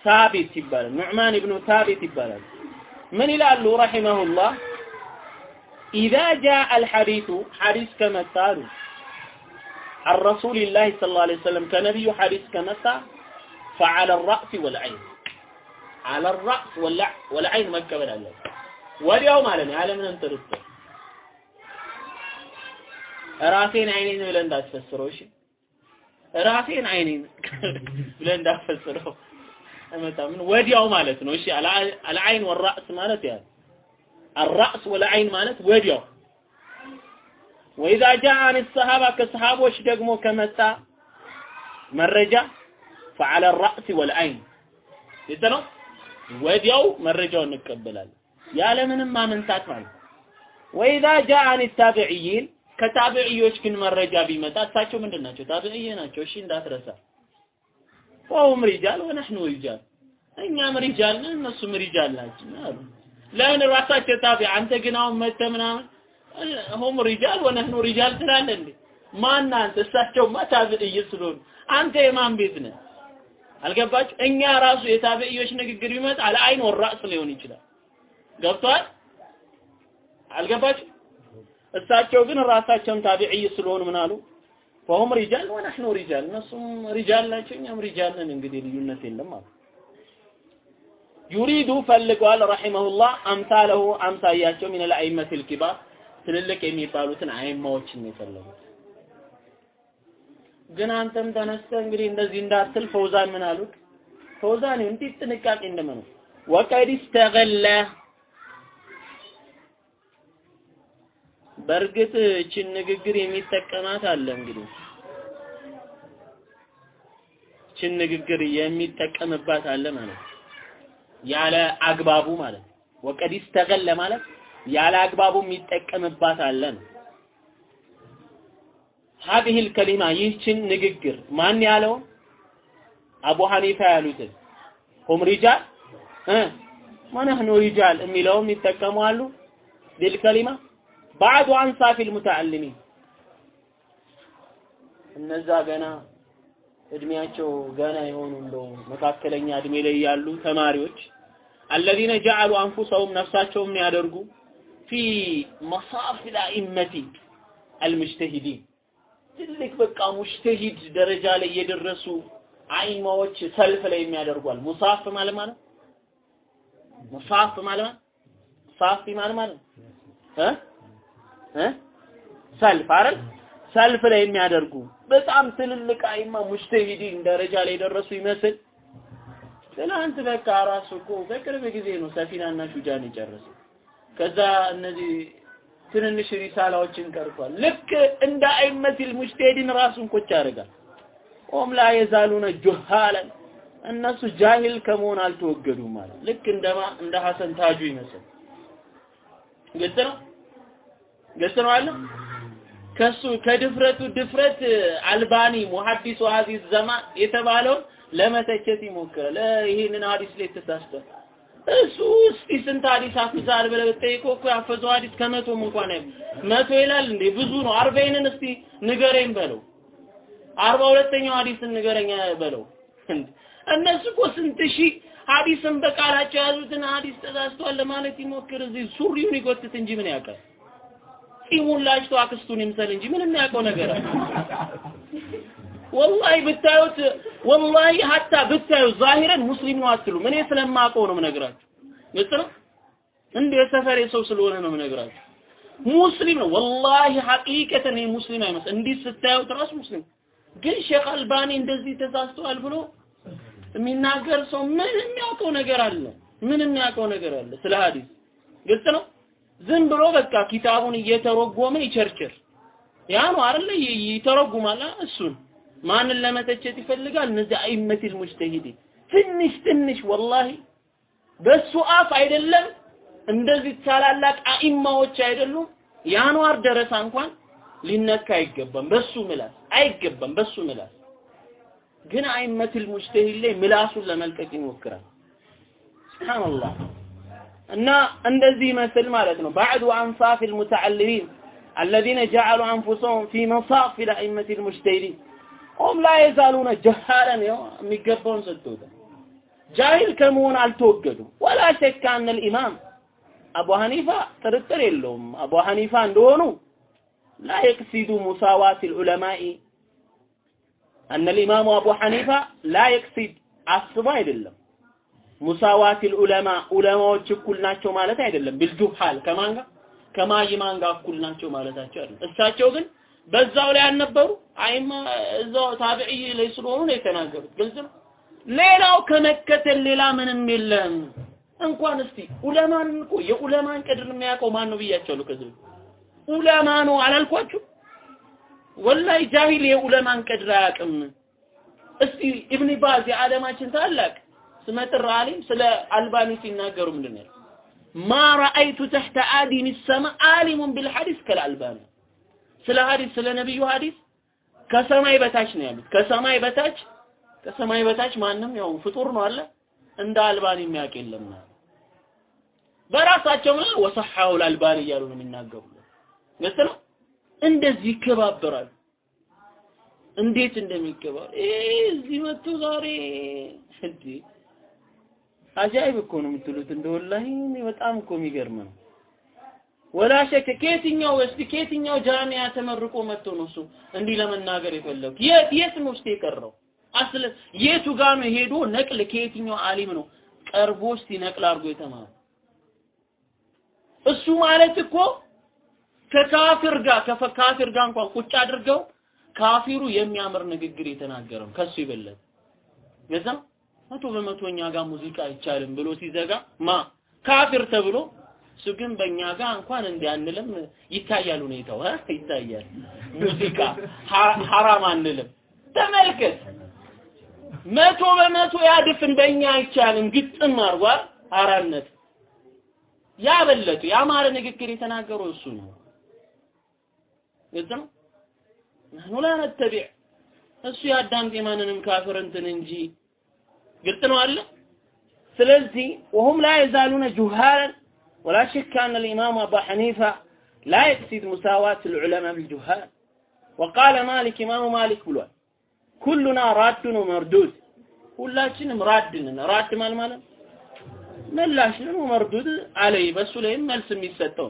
ሳቢት ይባላል። ኑዕማን ኢብኑ ሳቢት ይባላል። ምን ይላሉ ረሂመሁላህ ኢዛ ጃአ አልሐዲሱ ሐዲስ ከመጣ አሉ عن رسول الله صلى الله عليه وسلم كنبي حديث كمتا فعلى الرأس والعين على الرأس والعين መቀበል አለበት ወዲያው ማለት ነው ያለምንም ጥርጥር ራሴን አይኔን ብለህ እንዳትፈስረው እሺ ራሴን አይኔን ብለህ እንዳትፈስረው መጣምን ወዲያው ማለት ነው። እሺ አልዓይን ወራእስ ማለት ያ አራእስ ወልዓይን ማለት ወዲያው። وإذا جاء عن ከሰሃቦች ደግሞ ከመጣ መረጃ فعلى الرأس والعين ግልጽ ወዲያው መረጃውን እንቀበላለን። ያለምንም ማመንታት ማለት وإذا جاء عن التابعين ግን መረጃ ቢመጣ እሳቸው ምንድን ናቸው? ታቢዕይ ናቸው። እሺ እንዳትረሳ። فهم رجال ونحن رجال፣ እኛም رجال ነን እነሱም رجال ናቸው አሉ። ለምን ራሳቸው ታቢዕ፣ አንተ ግን አሁን መተህ ምናምን هم رجال ونحن رجال ትላለህ እንዴ? ማን አንተ? እሳቸውማ ታቢዕይ ስለሆኑ አንተ የማን ቤት ነህ? አልገባችሁ? እኛ ራሱ የታቢዕዮች ንግግር ቢመጣ العين والرأس ሊሆን ይችላል። ገብቷል? አልገባችሁ? እሳቸው ግን ራሳቸውን ታቢዕይ ስለሆኑ ምን አሉ? فهم رجال ونحن رجال፣ እነሱም رجال ናቸው፣ እኛም رجال ነን። እንግዲህ ልዩነት የለም አሉ። ዩሪዱ ፈልገዋል ረሒመሁላህ አምሳለሁ አምሳያቸው ሚን አልአኢመት ልኪባር ትልልቅ የሚባሉትን አይማዎችን የፈለጉት። ግን አንተም ተነስተህ እንግዲህ እንደዚህ እንዳትል ፈውዛን ምን አሉት? ፈውዛን እንዴት ጥንቃቄ እንደምን ወቀድ ስተገለ በእርግጥ እችን ንግግር የሚጠቀማት አለ እንግዲህ እችን ንግግር የሚጠቀምባት አለ ማለት ያለ አግባቡ ማለት ወቀድ ስተገለ ማለት ያለ አግባቡ የሚጠቀምባት አለ ነው። هذه الكلمة ይህችን ንግግር ማን ያለው? አቡ ሐኒፋ ያሉትን ሁም ሪጃል እ ወነህኑ ሪጃል የሚለውም ይጠቀማሉ ቢልከሊማ ባዕዱ አንሳፊል ሙተዓልሚን። እነዛ ገና እድሜያቸው ገና የሆኑ እንደው መካከለኛ እድሜ ላይ ያሉ ተማሪዎች አለዚነ ጀዐሉ አንፉሰሁም ነፍሳቸውን የሚያደርጉ ፊ መሳፊል አኢመቲ አልሙጅተሂዲን። ትልቅ በቃ ሙጅተሂድ ደረጃ ላይ የደረሱ አይማዎች ሰልፍ ላይ የሚያደርጓል። ሙሳፍ ማለት ማለት ሙሳፍ ማለት ሳፊ ማለት ማለት እ ሰልፍ አይደል? ሰልፍ ላይ የሚያደርጉ በጣም ትልልቅ አይማ ሙጅተሂዲን ደረጃ ላይ የደረሱ ይመስል ትናንት በቃ ራሱ እኮ በቅርብ ጊዜ ነው ሰፊናና ሹጃን የጨረሰው። ከዛ እነዚህ ትንንሽ ሪሳላዎችን ቀርቷል። ልክ እንደ አይመሲል ሙጅተሂዲን ራሱን ቁጭ ያደርጋል። ኦም ላ የዛሉነ ጁሃለን እነሱ ጃሂል ከመሆን አልተወገዱም ማለት ልክ እንደማ እንደ ሐሰን ታጁ ይመስል ግልጽ ነው ግልጽ ነው ከሱ ከድፍረቱ ድፍረት አልባኒ ሙሐዲስ ሐዲስ ዘማን የተባለውን ለመተቸት ይሞክራል። ይሄንን ሐዲስ ላይ ተሳስቷል። እሱ እስቲ ስንት ሐዲስ አፍዛል ብለህ ብትጠይቀው እኮ ያፈዘው ሐዲስ ከመቶም እንኳን አይ መቶ ይላል እንዴ ብዙ ነው። አርባይንን እስቲ ንገረኝ በለው። አርባ ሁለተኛው ሐዲስን ንገረኝ በለው። እነሱ እኮ ስንት ሺህ ሐዲስን በቃላቸው የያዙትን ሐዲስ ተሳስቷል ለማለት ይሞክር። እዚህ ሱሪውን ይጎትት እንጂ ምን ያውቃል? ጺሙን ላጭቶ አክስቱን ይምሰል እንጂ ምን የሚያውቀው ነገር አለ? ወላሂ ብታዩት ወላሂ ሀታ ብታዩት ዛሂረን ሙስሊም ነው አትሉም። እኔ ስለማውቀው ነው የምነግራችሁ። ግልጽ ነው። እንደ የሰፈሬ ሰው ስለሆነ ነው የምነግራችሁ። ሙስሊም ነው ወላሂ ሐቂቀተን ይሄ ሙስሊም አይመስል እንዲህ ስታዩት ራሱ ሙስሊም ግን ሼክ አልባኒ እንደዚህ ተሳስተዋል ብሎ የሚናገር ሰው ምን የሚያውቀው ነገር አለ? ምን የሚያውቀው ነገር አለ ስለ ሐዲስ? ግልጽ ነው። ዝም ብሎ በቃ ኪታቡን እየተረጎመ ይቸርችር። ያ ነው አይደለ? ይተረጉማል። እሱን ማንን ለመተቸት ይፈልጋል? እነዚህ አይመቲል ሙጅተሂዲን ትንሽ ትንሽ ወላሂ በሱ አፍ አይደለም እንደዚህ ታላላቅ አኢማዎች አይደሉም። የአንዋር ደረሳ እንኳን ሊነካ አይገባም። በሱ ምላስ አይገባም። በሱ ምላስ ግን አይመትል ሙጅተሂድ ላይ ምላሱን ለመልቀቅ ይሞክራል። ሱብሃንአላህ እና እንደዚህ ይመስል ማለት ነው ባዕዱ አንሳፍ المتعلمين الذين جعلوا انفسهم في مصاف الائمه المجتهدين هم لا يزالون جهالا የሚገባውን ሰጥቶታል ጃሂል ከመሆን አልተወገዱም ወላ ሸክ አን الامام አቡ ሐኒፋ ጥርጥር የለውም አቡ ሐኒፋ እንደሆኑ ላ የቅሲዱ ሙሳዋት العلماء أن الإمام أبو حنيفة لا يقصد አስቦ አይደለም ሙሳዋቲል ዑለማ ዑለማዎች እኩል ናቸው ማለት አይደለም። ቢልጁሃል ከማን ጋር ከማይማን ጋር እኩል ናቸው ማለታቸው አይደለም። እሳቸው ግን በዛው ላይ አልነበሩ። አይማ እዛው ታቢዒ ላይ ስለሆኑ ነው የተናገሩት። ግልጽ ነው። ሌላው ከመከተል ሌላ ምንም የለም። እንኳን እስቲ ዑለማን እኮ የዑለማን ቀድር የሚያውቀው ማን ነው ብያቸዋለሁ። ከዚህ ዑለማ ነው አላልኳችሁ? ወላይ ጃሂል የዑለማን ቀድር አያውቅም። እስቲ ኢብን ባዝ የዓለማችን ታላቅ ስመጥር አሊም ስለ አልባኒ ሲናገሩ ምንድን ነው? ማ ረአይቱ ተሕተ አዲን ሰማ አሊሙን ቢልሐዲስ ከልአልባኒ ስለ ሐዲስ ስለ ነብዩ ሐዲስ ከሰማይ በታች ነው ያሉት። ከሰማይ በታች ከሰማይ በታች ማንም ያው ፍጡር ነው አለ። እንደ አልባኒ የሚያውቅ የለም በራሳቸው ምን ወሰሐው አልባኒ እያሉ ነው የሚናገሩ ግልጽ ነው? እንደዚህ ይከባበራሉ። እንዴት እንደሚከባበር እዚህ መጥቶ ዛሬ እንዴ አጃይብ እኮ ነው የምትሉት እንደ ወላሂ። በጣም እኮ የሚገርም ነው። ወላ ሸክ ከየትኛው እስቲ ከየትኛው ጃሚያ ተመርቆ መጥቶ ነው እሱ እንዲህ ለመናገር የፈለጉ የት የት ነው እስቲ የቀረው? አስለ የቱ ጋር ነው ሄዶ ነቅል ከየትኛው አሊም ነው ቀርቦ እስቲ ነቅል አድርጎ የተማረ እሱ ማለት እኮ ከካፊር ጋር ከካፊር ጋር እንኳን ቁጭ አድርገው ካፊሩ የሚያምር ንግግር የተናገረው ከሱ ይበለጥ ገዛ መቶ በመቶኛ ጋር ሙዚቃ አይቻልም ብሎ ሲዘጋ ማ? ካፊር ተብሎ እሱ ግን በእኛ ጋር እንኳን እንዲያንልም ይታያል ሁኔታው እ ይታያል። ሙዚቃ ሐራም አንልም። ተመልከት። መቶ በመቶ ያድፍን በእኛ አይቻልም። ግጥም አርጓል አራነት ያበለጡ ያማረ ንግግር የተናገረው እሱ ነው። ግልጽ ነው ነህኑ እሱ ያዳምጥ የማንንም ካፍር እንትን እንጂ ግልጽ ነው አለ ስለዚህ ወሁም ላ የዛሉነ ጁሃለን ወላ ሸክ አን الإمام أبا حنيفة لا يقصد مساواة العلماء بالجهال وقال مالك إمام مالك ብሏል ኩሉና ራድን ወመርዱድ ሁላችንም ራድ ነን ራድ ማለት ማለት መላሽ ነን ወመርዱድ አለይ በሱ ላይም መልስ የሚሰጠው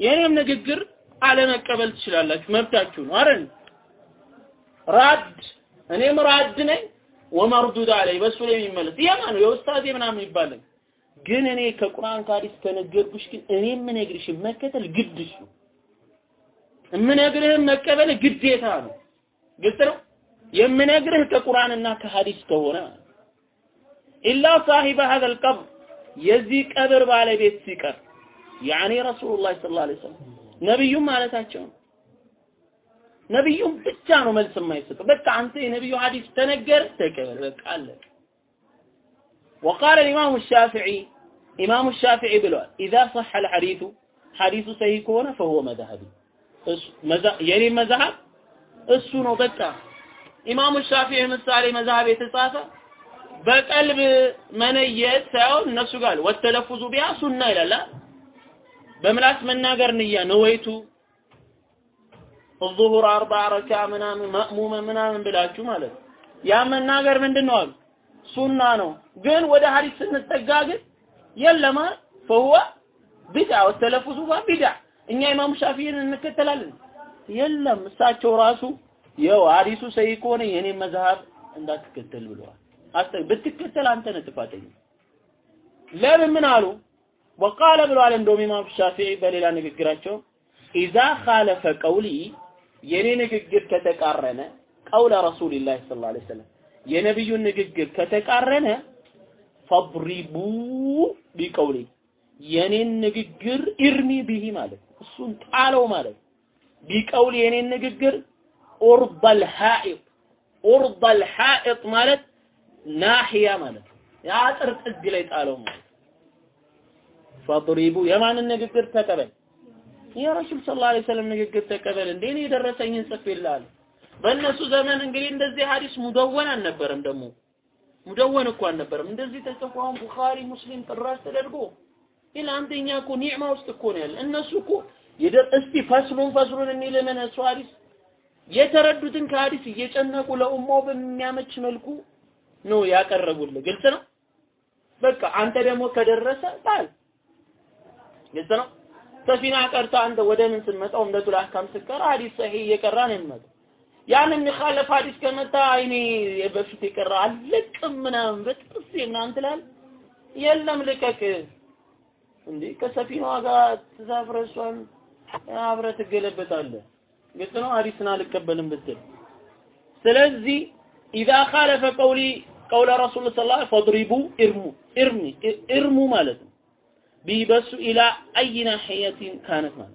የኔም ንግግር አለመቀበል ትችላላችሁ መብታችሁ ነው አይደል ራድ እኔም ራድ ነኝ ወመርዱድ አለይ በሱ ላይ የሚመለስ የማ ነው የኡስታዜ ምናምን ይባላል ግን እኔ ከቁርአን ከሐዲስ ከነገርኩሽ ግን እኔ የምነግርሽ መከተል ግድሽ ነው የምነግርህን መቀበል ግዴታ ነው። ግልጽ ነው። የምነግርህ ከቁርአንና ከሐዲስ ከሆነ ኢላ ሳሂበ ሀዘል ቀብር የዚህ ቀብር ባለቤት ሲቀር ያኔ ረሱሉላህ ሰለላሁ ዐለይሂ ወሰለም ነብዩም ማለታቸው ነው። ነብዩም ብቻ ነው መልስ የማይሰጥ። በቃ አንተ የነብዩ ሐዲስ ተነገር ተቀበል፣ በቃ አለቀ። وقال الإمام الشافعي إمام الشافعي ብለዋል إذا صح الحديث ሐዲሱ ሰሂህ ከሆነ فهو مذهبي የኔ መዝሀብ እሱ ነው በቃ ኢማሙ ሻፊዒ ምሳሌ መዝሀብ የተጻፈ በቀልብ መነየት ሳይሆን እነሱ ጋር ወተለፉዙ ቢያ ሱና ይላል በምላስ መናገር ንያ ነወይቱ ዙሁር አርባ ረካ ምናምን መእሙመ ምናምን ብላችሁ ማለት ነው። ያ መናገር ምንድን ነው አሉ ሱና ነው። ግን ወደ ሐዲስ ስንጠጋ ግን የለማ ፈሁወ ቢድዓ ወሰለፉ ሱፋ ቢድዓ። እኛ ኢማሙ ሻፊዒን እንከተላለን። የለም እሳቸው ራሱ ያው ሐዲሱ ሰይ ከሆነ የኔ መዝሀብ እንዳትከተል ብለዋል። አስተ ብትከተል አንተ ነህ ጥፋተኛ። ለምን ምን አሉ وقال ብለዋል። እንደውም ኢማም ሻፊዒ በሌላ ንግግራቸው إذا خالف قولي የኔ ንግግር ከተቃረነ قول رسول الله صلى الله عليه وسلم የነብዩን ንግግር ከተቃረነ فاضربوا بقولي የኔን ንግግር ارم به ማለት እሱን ጣለው ማለት። بقولي የኔን ንግግር عرض الحائط عرض الحائط ማለት ናሂያ ማለት የአጥር ጥግ ላይ ጣለው ማለት። ፈድሪቡ የማንን ንግግር ተቀበል የረሱል ሰለላሁ ዐለይሂ ወሰለም ንግግር ተቀበል እንዴ? እኔ የደረሰኝን ጽፌልሃለሁ በእነሱ ዘመን እንግዲህ እንደዚህ ሐዲስ ሙደወን አልነበረም ደግሞ። ሙደወን እኮ አልነበረም። እንደዚህ ተጽፎ አሁን ቡኻሪ ሙስሊም ጥራዝ ተደርጎ ይላ አንተኛ እኮ ኒዕማ ውስጥ እኮ ነው ያለ። እነሱ እኮ እስቲ ፈስሉን ፈስሉን የሚል ምን እሱ ሐዲስ የተረዱትን ከሐዲስ እየጨነቁ ለኡማው በሚያመች መልኩ ነው ያቀረቡልህ። ግልጽ ነው? በቃ አንተ ደግሞ ከደረሰ ጣል። ግልጽ ነው ሰፊና ቀርቶ አንተ ወደ ምን ስትመጣ ዑምደቱል አህካም ስትቀራ ሐዲስ ሰሂህ እየቀራ ነው የሚመጣው። ያን የሚኻለፍ ሐዲስ ከመጣ አይኔ በፊት የቀራ አለቅም ምናምን በጥስ ምናምን ትላለህ። የለም ልቀቅ። እንዴ ከሰፊናዋ ጋር ተሳፍረህ እሷን አብረህ ትገለበጣለህ። ግልጽ ነው? ሐዲስን አልቀበልም ብትል። ስለዚህ ኢዛ ኻለፈ ቀውሊ ቀውለ ረሱል ሰለላሁ ዐለይሂ ፈድሪቡ ኢርሙ ኢርሚ ኢርሙ ማለት ነው ቢበሱ ኢላ አይ ናሕየቲን ካነት ማለት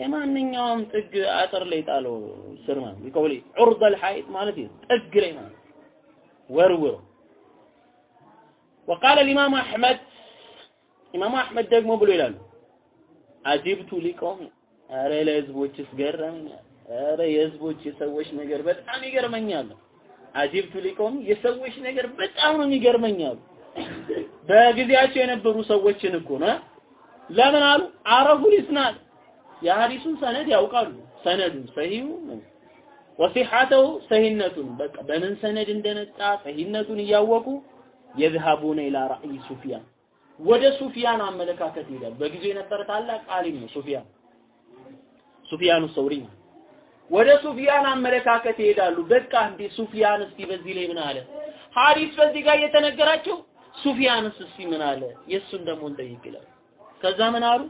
የማንኛውም ጥግ አጥር ላይ ጣለው ስር ማለት ቢቀውሊ ዑርደል ሐይጥ ማለት ይሄ ጥግ ላይ ማለት ወርውር وقال الإمام أحمد ኢማሙ አህመድ ደግሞ ብሎ ይላሉ አጂብቱ ሊቆም አረ ለህዝቦችስ ገረመኛል አረ የህዝቦች የሰዎች ነገር በጣም ይገርመኛል አጂብቱ ሊቆም የሰዎች ነገር በጣም ነው የሚገርመኛል በጊዜያቸው የነበሩ ሰዎችን እኮ ነው ለምን አሉ? አረፉ ሊስናድ የሐዲሱን ሰነድ ያውቃሉ። ሰነዱን ሰሂሁ ወሲሐተው ሰሂነቱን በቃ በምን ሰነድ እንደነጣ ሰሂነቱን እያወቁ የዝሃቡነ ኢላ ራእይ ሱፊያን። ወደ ሱፊያን አመለካከት ይሄዳል። በጊዜው የነበረ ታላቅ ዓሊም ነው ሱፊያን። ሱፊያኑ ሰውሪ ወደ ሱፊያን አመለካከት ይሄዳሉ። በቃ እንዴ ሱፊያን እስቲ በዚህ ላይ ምን አለ? ሐዲስ በዚህ ጋር እየተነገራቸው ሱፊያንስ እስቲ ምን አለ? የእሱን ደግሞ እንጠይቅ ይላል። ከዛ ምን አሉ?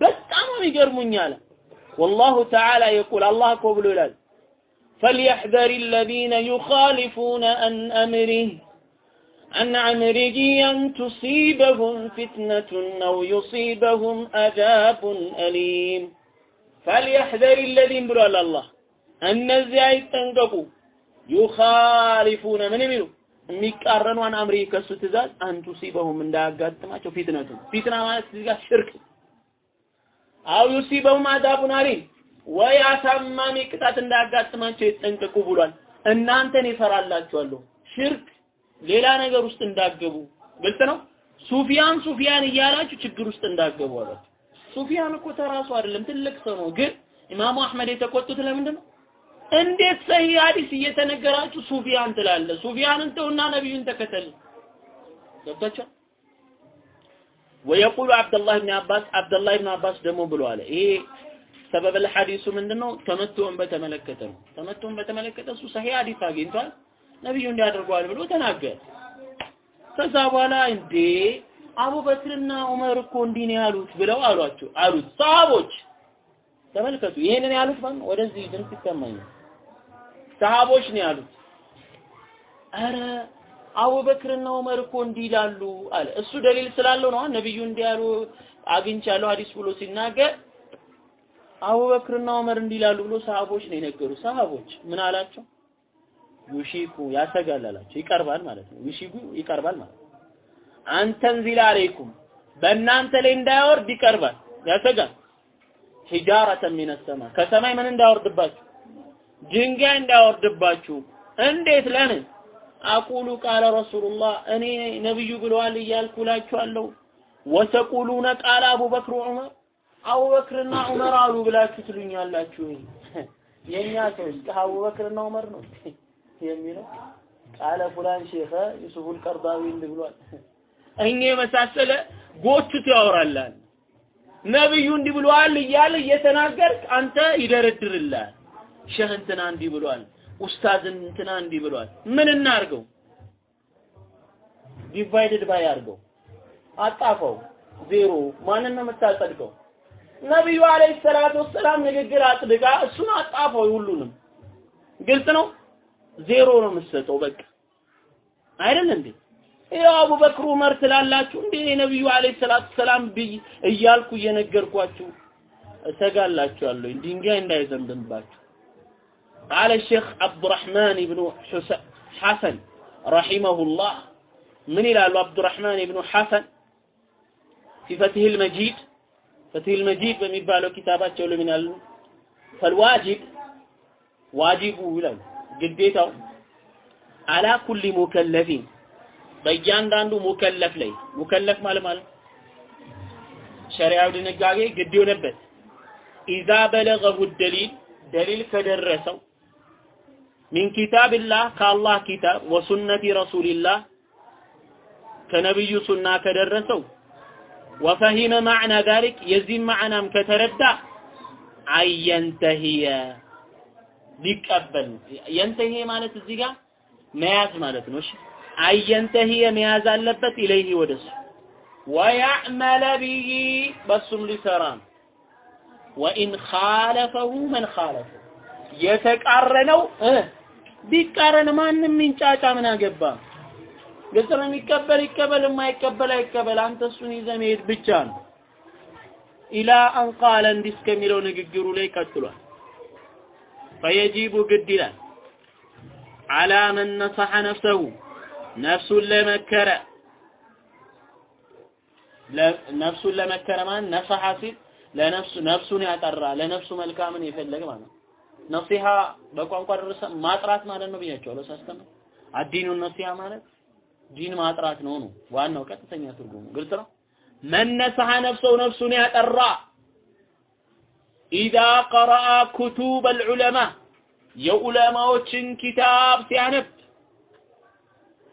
በጣም የሚገርሙኝ አለ። والله تعالى يقول الله እኮ ብሎ ይላል فليحذر الذين يخالفون عن أمره عن عمره أن تصيبهم فتنة أو يصيبهم عذاب أليم فليحذر الذين ብሏል አላህ እነዚያ ይጠንቀቁ ዩኻሊፉነ ምን የሚሉ የሚቃረኑ አን አምሪ ከሱ ትእዛዝ አንቱ ሲበሁም እንዳያጋጥማቸው ፊትነቱ ፊትና ማለት እዚህ ጋር ሽርክ አው ዩሲበሁም አዛቡን አሊም። ወይ አሳማሚ ቅጣት እንዳያጋጥማቸው ይጠንቀቁ ብሏል። እናንተን ይፈራላችኋለሁ ሽርክ ሌላ ነገር ውስጥ እንዳገቡ። ግልጽ ነው? ሱፊያን ሱፊያን እያላችሁ ችግር ውስጥ እንዳገቡ አላችሁ ሱፊያን እኮ ተራሱ አይደለም ትልቅ ሰው ነው። ግን ኢማሙ አህመድ የተቆጡት ለምንድን ነው እንዴት ሰሂ ሀዲስ እየተነገራችሁ ሱፊያን ትላለ? ሱፊያንን ተውና ነብዩን ተከተል። ገብታችሁ ወየቁሉ አብደላህ ብን አባስ አብደላህ ብን አባስ ደግሞ ብሎ አለ ይሄ ሰበበል ሐዲሱ ምንድነው? ተመቶን በተመለከተ ነው። ተመቶን በተመለከተ እሱ ሰሂህ ሐዲስ አግኝቷል፣ ነብዩ እንዲያደርገዋል ብሎ ተናገረ። ከዛ በኋላ እንዴ አቡበክርና ዑመር እኮ እንዲህ ነው ያሉት ብለው አሏቸው አሉት ሰሃቦች። ተመልከቱ፣ ይሄንን ያሉት ማን? ወደዚህ ድምፅ ይሰማኛል። ሰሃቦች ነው ያሉት። አረ አቡበክርና ዑመር እኮ እንዲህ ይላሉ አለ። እሱ ደሊል ስላለው ነው ነብዩ እንዲህ ያሉ አግኝቻለሁ ሐዲስ ብሎ ሲናገር አቡበክርና ዑመር እንዲህ ይላሉ ብሎ ሰሃቦች ነው የነገሩ። ሰሃቦች ምን አላቸው? ዩሺኩ ያሰጋል አላቸው። ይቀርባል ማለት ነው። ዩሺኩ ይቀርባል ማለት ነው። አንተንዚል አለይኩም በእናንተ ላይ እንዳያወርድ ይቀርባል፣ ያሰጋል። ሂጃረተን ሚነ ሰማ ከሰማይ ምን እንዳያወርድባችሁ ድንጋይ እንዳያወርድባችሁ። እንዴት? ለምን? አቁሉ ቃለ ረሱሉላህ እኔ ነብዩ ብለዋል እያልኩ እላችኋለሁ። ወተቁሉነ ቃለ አቡበክር ዑመር አቡበክርና ዑመር አሉ ብላችሁ ትሉኛላችሁ። የኛ ሰዎች አቡበክርና ዑመር ነው የሚለው ቃለ ፉላን ሼኸ ዩሱፉል ቀርዳዊ እንዲህ እኛ የመሳሰለ ጎትቶ ያወራላል። ነብዩ እንዲህ ብለዋል እያለ እየተናገርክ አንተ ይደረድርልሃል። ሸህ እንትና እንዲህ ብሏል፣ ኡስታዝ እንትና እንዲህ ብሏል። ምን እናርገው? divided by አድርገው፣ አጣፈው፣ ዜሮ። ማንን ነው የምታጸድቀው? ነብዩ عليه الصلاة والسلام ንግግር አጽድቃ እሱን አጣፈው። ሁሉንም ግልጽ ነው። ዜሮ ነው የምትሰጠው። በቃ አይደል እንዴ? ያው አቡበክር ዑመር ትላላችሁ እንዴ? ነብዩ አለይሂ ሰላቱ ሰላም ብይ እያልኩ እየነገርኳችሁ እሰጋላችኋለሁ ድንጋይ እንዳይዘንብባችሁ። قال الشيخ عبد الرحمن بن حسن رحمه الله من إلى عبد الرحمن بن حسن في فتح المجيد فتح المجيد በሚባለው ኪታባቸው ለምን ያሉ فالواجب ዋጅቡ ይላል ግዴታው አላ ኩሊ ሙከለፊን በእያንዳንዱ ሙከለፍ ላይ ሙከለፍ ማለት ማለት ሸሪዓው ድንጋጌ ግድ የሆነበት ኢዛ በለገሁ ደሊል ደሊል ከደረሰው ሚን ኪታብላህ ከአላህ ኪታብ ወሱነቲ ረሱልላህ ከነብዩ ሱና ከደረሰው ወፈሂመ ማዕና ዛሊክ የዚህም ማዕናም ከተረዳ አየንተሂየ ሊቀበል የንተሂ ማለት እዚህ ጋር መያዝ ማለት ነው። እሺ አየንተሂየ መያዝ አለበት ኢለይሂ ወደሱ ወያዕመለ ቢሂ በሱም ሊሰራ ነው። ወኢን ኻለፈሁ መን ኻለፈ የተቃረነው ቢቃረን ማንም ሚንጫጫ ምን አገባ? ግልጽ ነው። የሚቀበል ይቀበል፣ የማይቀበል አይቀበል። አንተ እሱን ይዘህ መሄድ ብቻ ነው። ኢላ አን ቃለ እንዲህ እስከሚለው ንግግሩ ላይ ቀጥሏል። ፈየጂቡ ግድ ይላል አላ መን ነሰሐ ነፍሰሁ ነፍሱን ለመከረ ነፍሱን ለመከረ ማለት ነሰሐ ሲል ለነፍሱ ነፍሱን ያጠራ ለነፍሱ መልካምን የፈለገ ማለት ነው። ነሲሃ በቋንቋ ደረሰ ማጥራት ማለት ነው ብያቸዋለሁ ሳስተምር። አዲኑን ነሲሃ ማለት ዲን ማጥራት ነው ነው ዋናው ቀጥተኛ ትርጉሙ ግልጽ ነው። መነሰሐ ነፍሰው ነፍሱን ያጠራ ኢዛ ቀረአ ኩቱብ አልዑለማ የዑለማዎችን ኪታብ ሲያነብ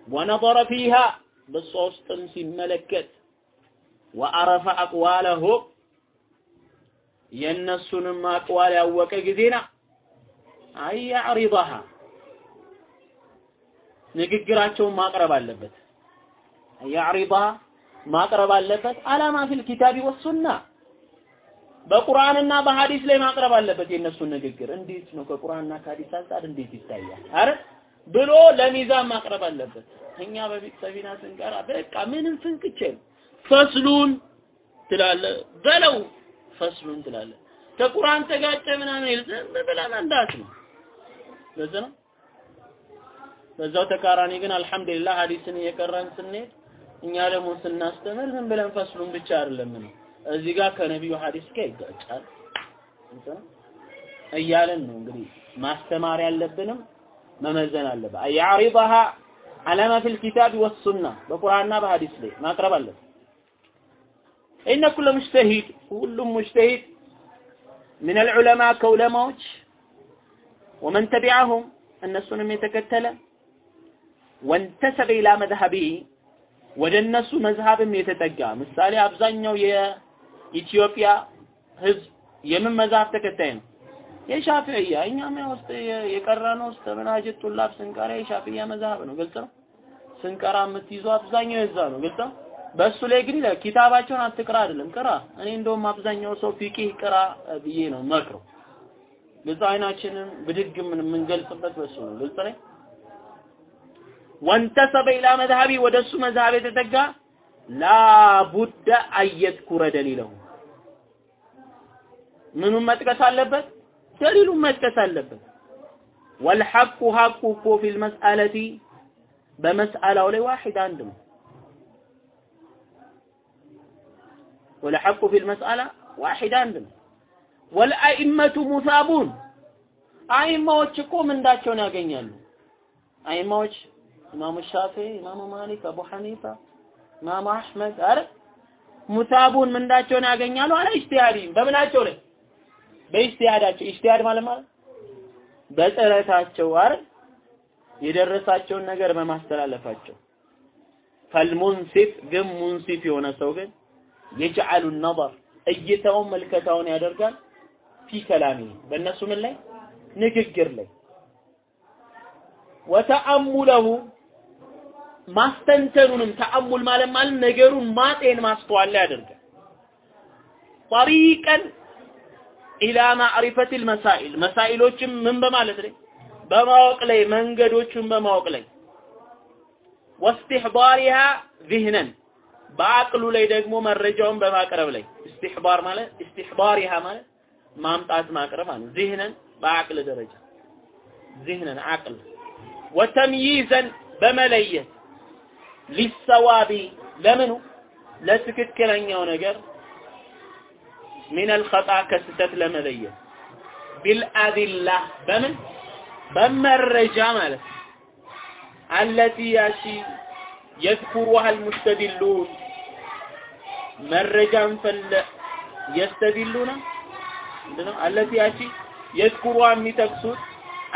ወነظረ ፊሃ በሷ ውስጥም ሲመለከት ወአረፈ አቅዋለሁም የእነሱንም አቅዋል ያወቀ ጊዜና አያዕሪضሃ ንግግራቸውን ማቅረብ አለበት። አያዕሪضሃ ማቅረብ አለበት። አላማ ፊል ኪታቢ ወሱና በቁርአንና በሐዲስ ላይ ማቅረብ አለበት። የእነሱን ንግግር እንዴት ነው ከቁርአንና ከሐዲስ አንጻር እንዴት ይታያል? አረ ብሎ ለሚዛን ማቅረብ አለበት። እኛ በፊት ሰፊና ስንቀራ በቃ ምንም ፍንክቼ ፈስሉን ትላለ በለው ፈስሉን ትላለ ከቁርአን ተጋጨ ምናምን ዝም ብለን አንዳት ነው ለዚህ ነው። በዛው ተቃራኒ ግን አልሐምዱሊላህ ሐዲስን እየቀራን ስንሄድ እኛ ደግሞ ስናስተምር ዝም ብለን ፈስሉን ብቻ አይደለም ነው እዚህ ጋር ከነቢዩ ሐዲስ ጋር ይጋጫል እያለን ነው እንግዲህ ማስተማር ያለብንም መመዘን አለበት። ያሪضها على ما في الكتاب والسنة በቁርአንና በሐዲስ ላይ ማቅረብ አለበት። إن كل مجتهد كل مجتهد من العلماء كዑለማዎች ወመን ተቢዐሁም እነሱንም የተከተለ ወንተሰበ ኢላ መዝሀቢ ወደ እነሱ መዝሀብም የተጠጋ ምሳሌ አብዛኛው የኢትዮጵያ ህዝብ የምን መዝሀብ ተከታይ ነው? የሻፊዕያ። እኛም ያው ውስጥ የቀራነው ውስጥ መናጅት ጡላብ ስንቀራ የሻፊዕያ መዝሀብ ነው። ግልጽ ነው። ስንቀራ የምትይዘው አብዛኛው የዛ ነው። ግልጽ ነው። በእሱ ላይ ግን ኪታባቸውን አትቅራ አይደለም ቅራ። እኔ እንደውም አብዛኛው ሰው ፊቂህ ቅራ ብዬ ነው መክረው ግልጽ አይናችንን ብድግ ምን የምንገልጽበት በሱ ነው። ግልጽ ላይ ወንተሰበ ኢላ መዝሀቢ ወደ እሱ መዝሀብ የተጠጋ ላቡደ አየትኩረ ደሊለሁ ምኑን መጥቀስ አለበት? ደሊሉን መጥቀስ አለበት። ወልሐቁ ሐቁ እኮ ፊል መስአለቲ በመስአላው ላይ واحد አንድ ነው። والحق في المسألة واحد አንድ ነው። والأئمة مثابون። አይማዎች እኮ ምንዳቸውን ያገኛሉ። አይማዎች ኢማሙ ሻፊዒ፣ ኢማሙ ማሊክ፣ አቡ ሐኒፋ፣ ኢማሙ አሕመድ አረ مثابون ምንዳቸውን ያገኛሉ? على اجتهادهم በምናቸው ላይ? በኢጅቲሃዳቸው። ኢጅቲሃድ ማለት ማለት በጥረታቸው አይደል የደረሳቸውን ነገር በማስተላለፋቸው። ፈልሙንሲፍ ግን ሙንሲፍ የሆነ ሰው ግን የጀዓሉ ነበር። እይታውን መልከታውን ያደርጋል ፊ ከላሚ በእነሱ ምን ላይ? ንግግር ላይ። ወተአሙለሁ ማስተንተኑንም ተአሙል ማለት ማለት ነገሩን ማጤን ማስተዋል ላይ ያደርጋል። ጠሪቀን ኢላ ማዕሪፈት መሳኢል መሳኢሎችም ምን በማለት ላይ? በማወቅ ላይ መንገዶቹን በማወቅ ላይ። ወስትሕባሪሃ ዚህነን በአቅሉ ላይ ደግሞ መረጃውን በማቅረብ ላይ። እስትሕባር ማለት እስትሕባሪሃ ማለት ማምጣት ማቅረብ ማለት ዚህነን በአቅል ደረጃ ዚህነን አቅል ወተምይዘን በመለየት ሊሰዋቢ ለምኑ? ለትክክለኛው ነገር ሚነል ኸጣ ከስተት ለመለየት። ቢልአዲላ በምን? በመረጃ ማለት ነው። አለቲ ያቺ የዝኩሩሃ አልሙስተዲሉን መረጃን ፈለ የስተዲሉና ምንድነው? አለቲ ያቺ የዝኩሩሃ የሚጠቅሱት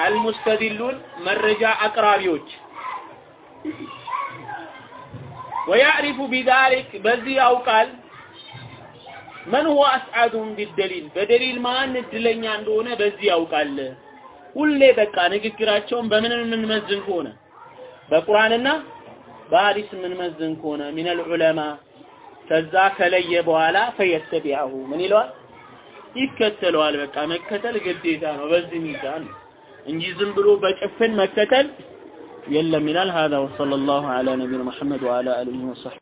አልሙስተዲሉን መረጃ አቅራቢዎች ወያዕሪፉ ቢዛሊክ በዚህ ያውቃል መን ሁወ አስዓዱም ቢደሊል በደሊል ማን እድለኛ እንደሆነ በዚህ ያውቃል። ሁሌ በቃ ንግግራቸውን በምን የምንመዝን ከሆነ በቁርአንና በሐዲስ የምንመዝን ከሆነ ሚነል ዑለማ ከዛ ከለየ በኋላ ፈየተቢዐሁ ምን ይለዋል? ይከተለዋል። በቃ መከተል ግዴታ ነው። በዚህ ሚዛን ነው እንጂ ዝም ብሎ በጭፍን መከተል የለም ይላል። هذا وصلى الله على نبينا محمد وعلى اله وصحبه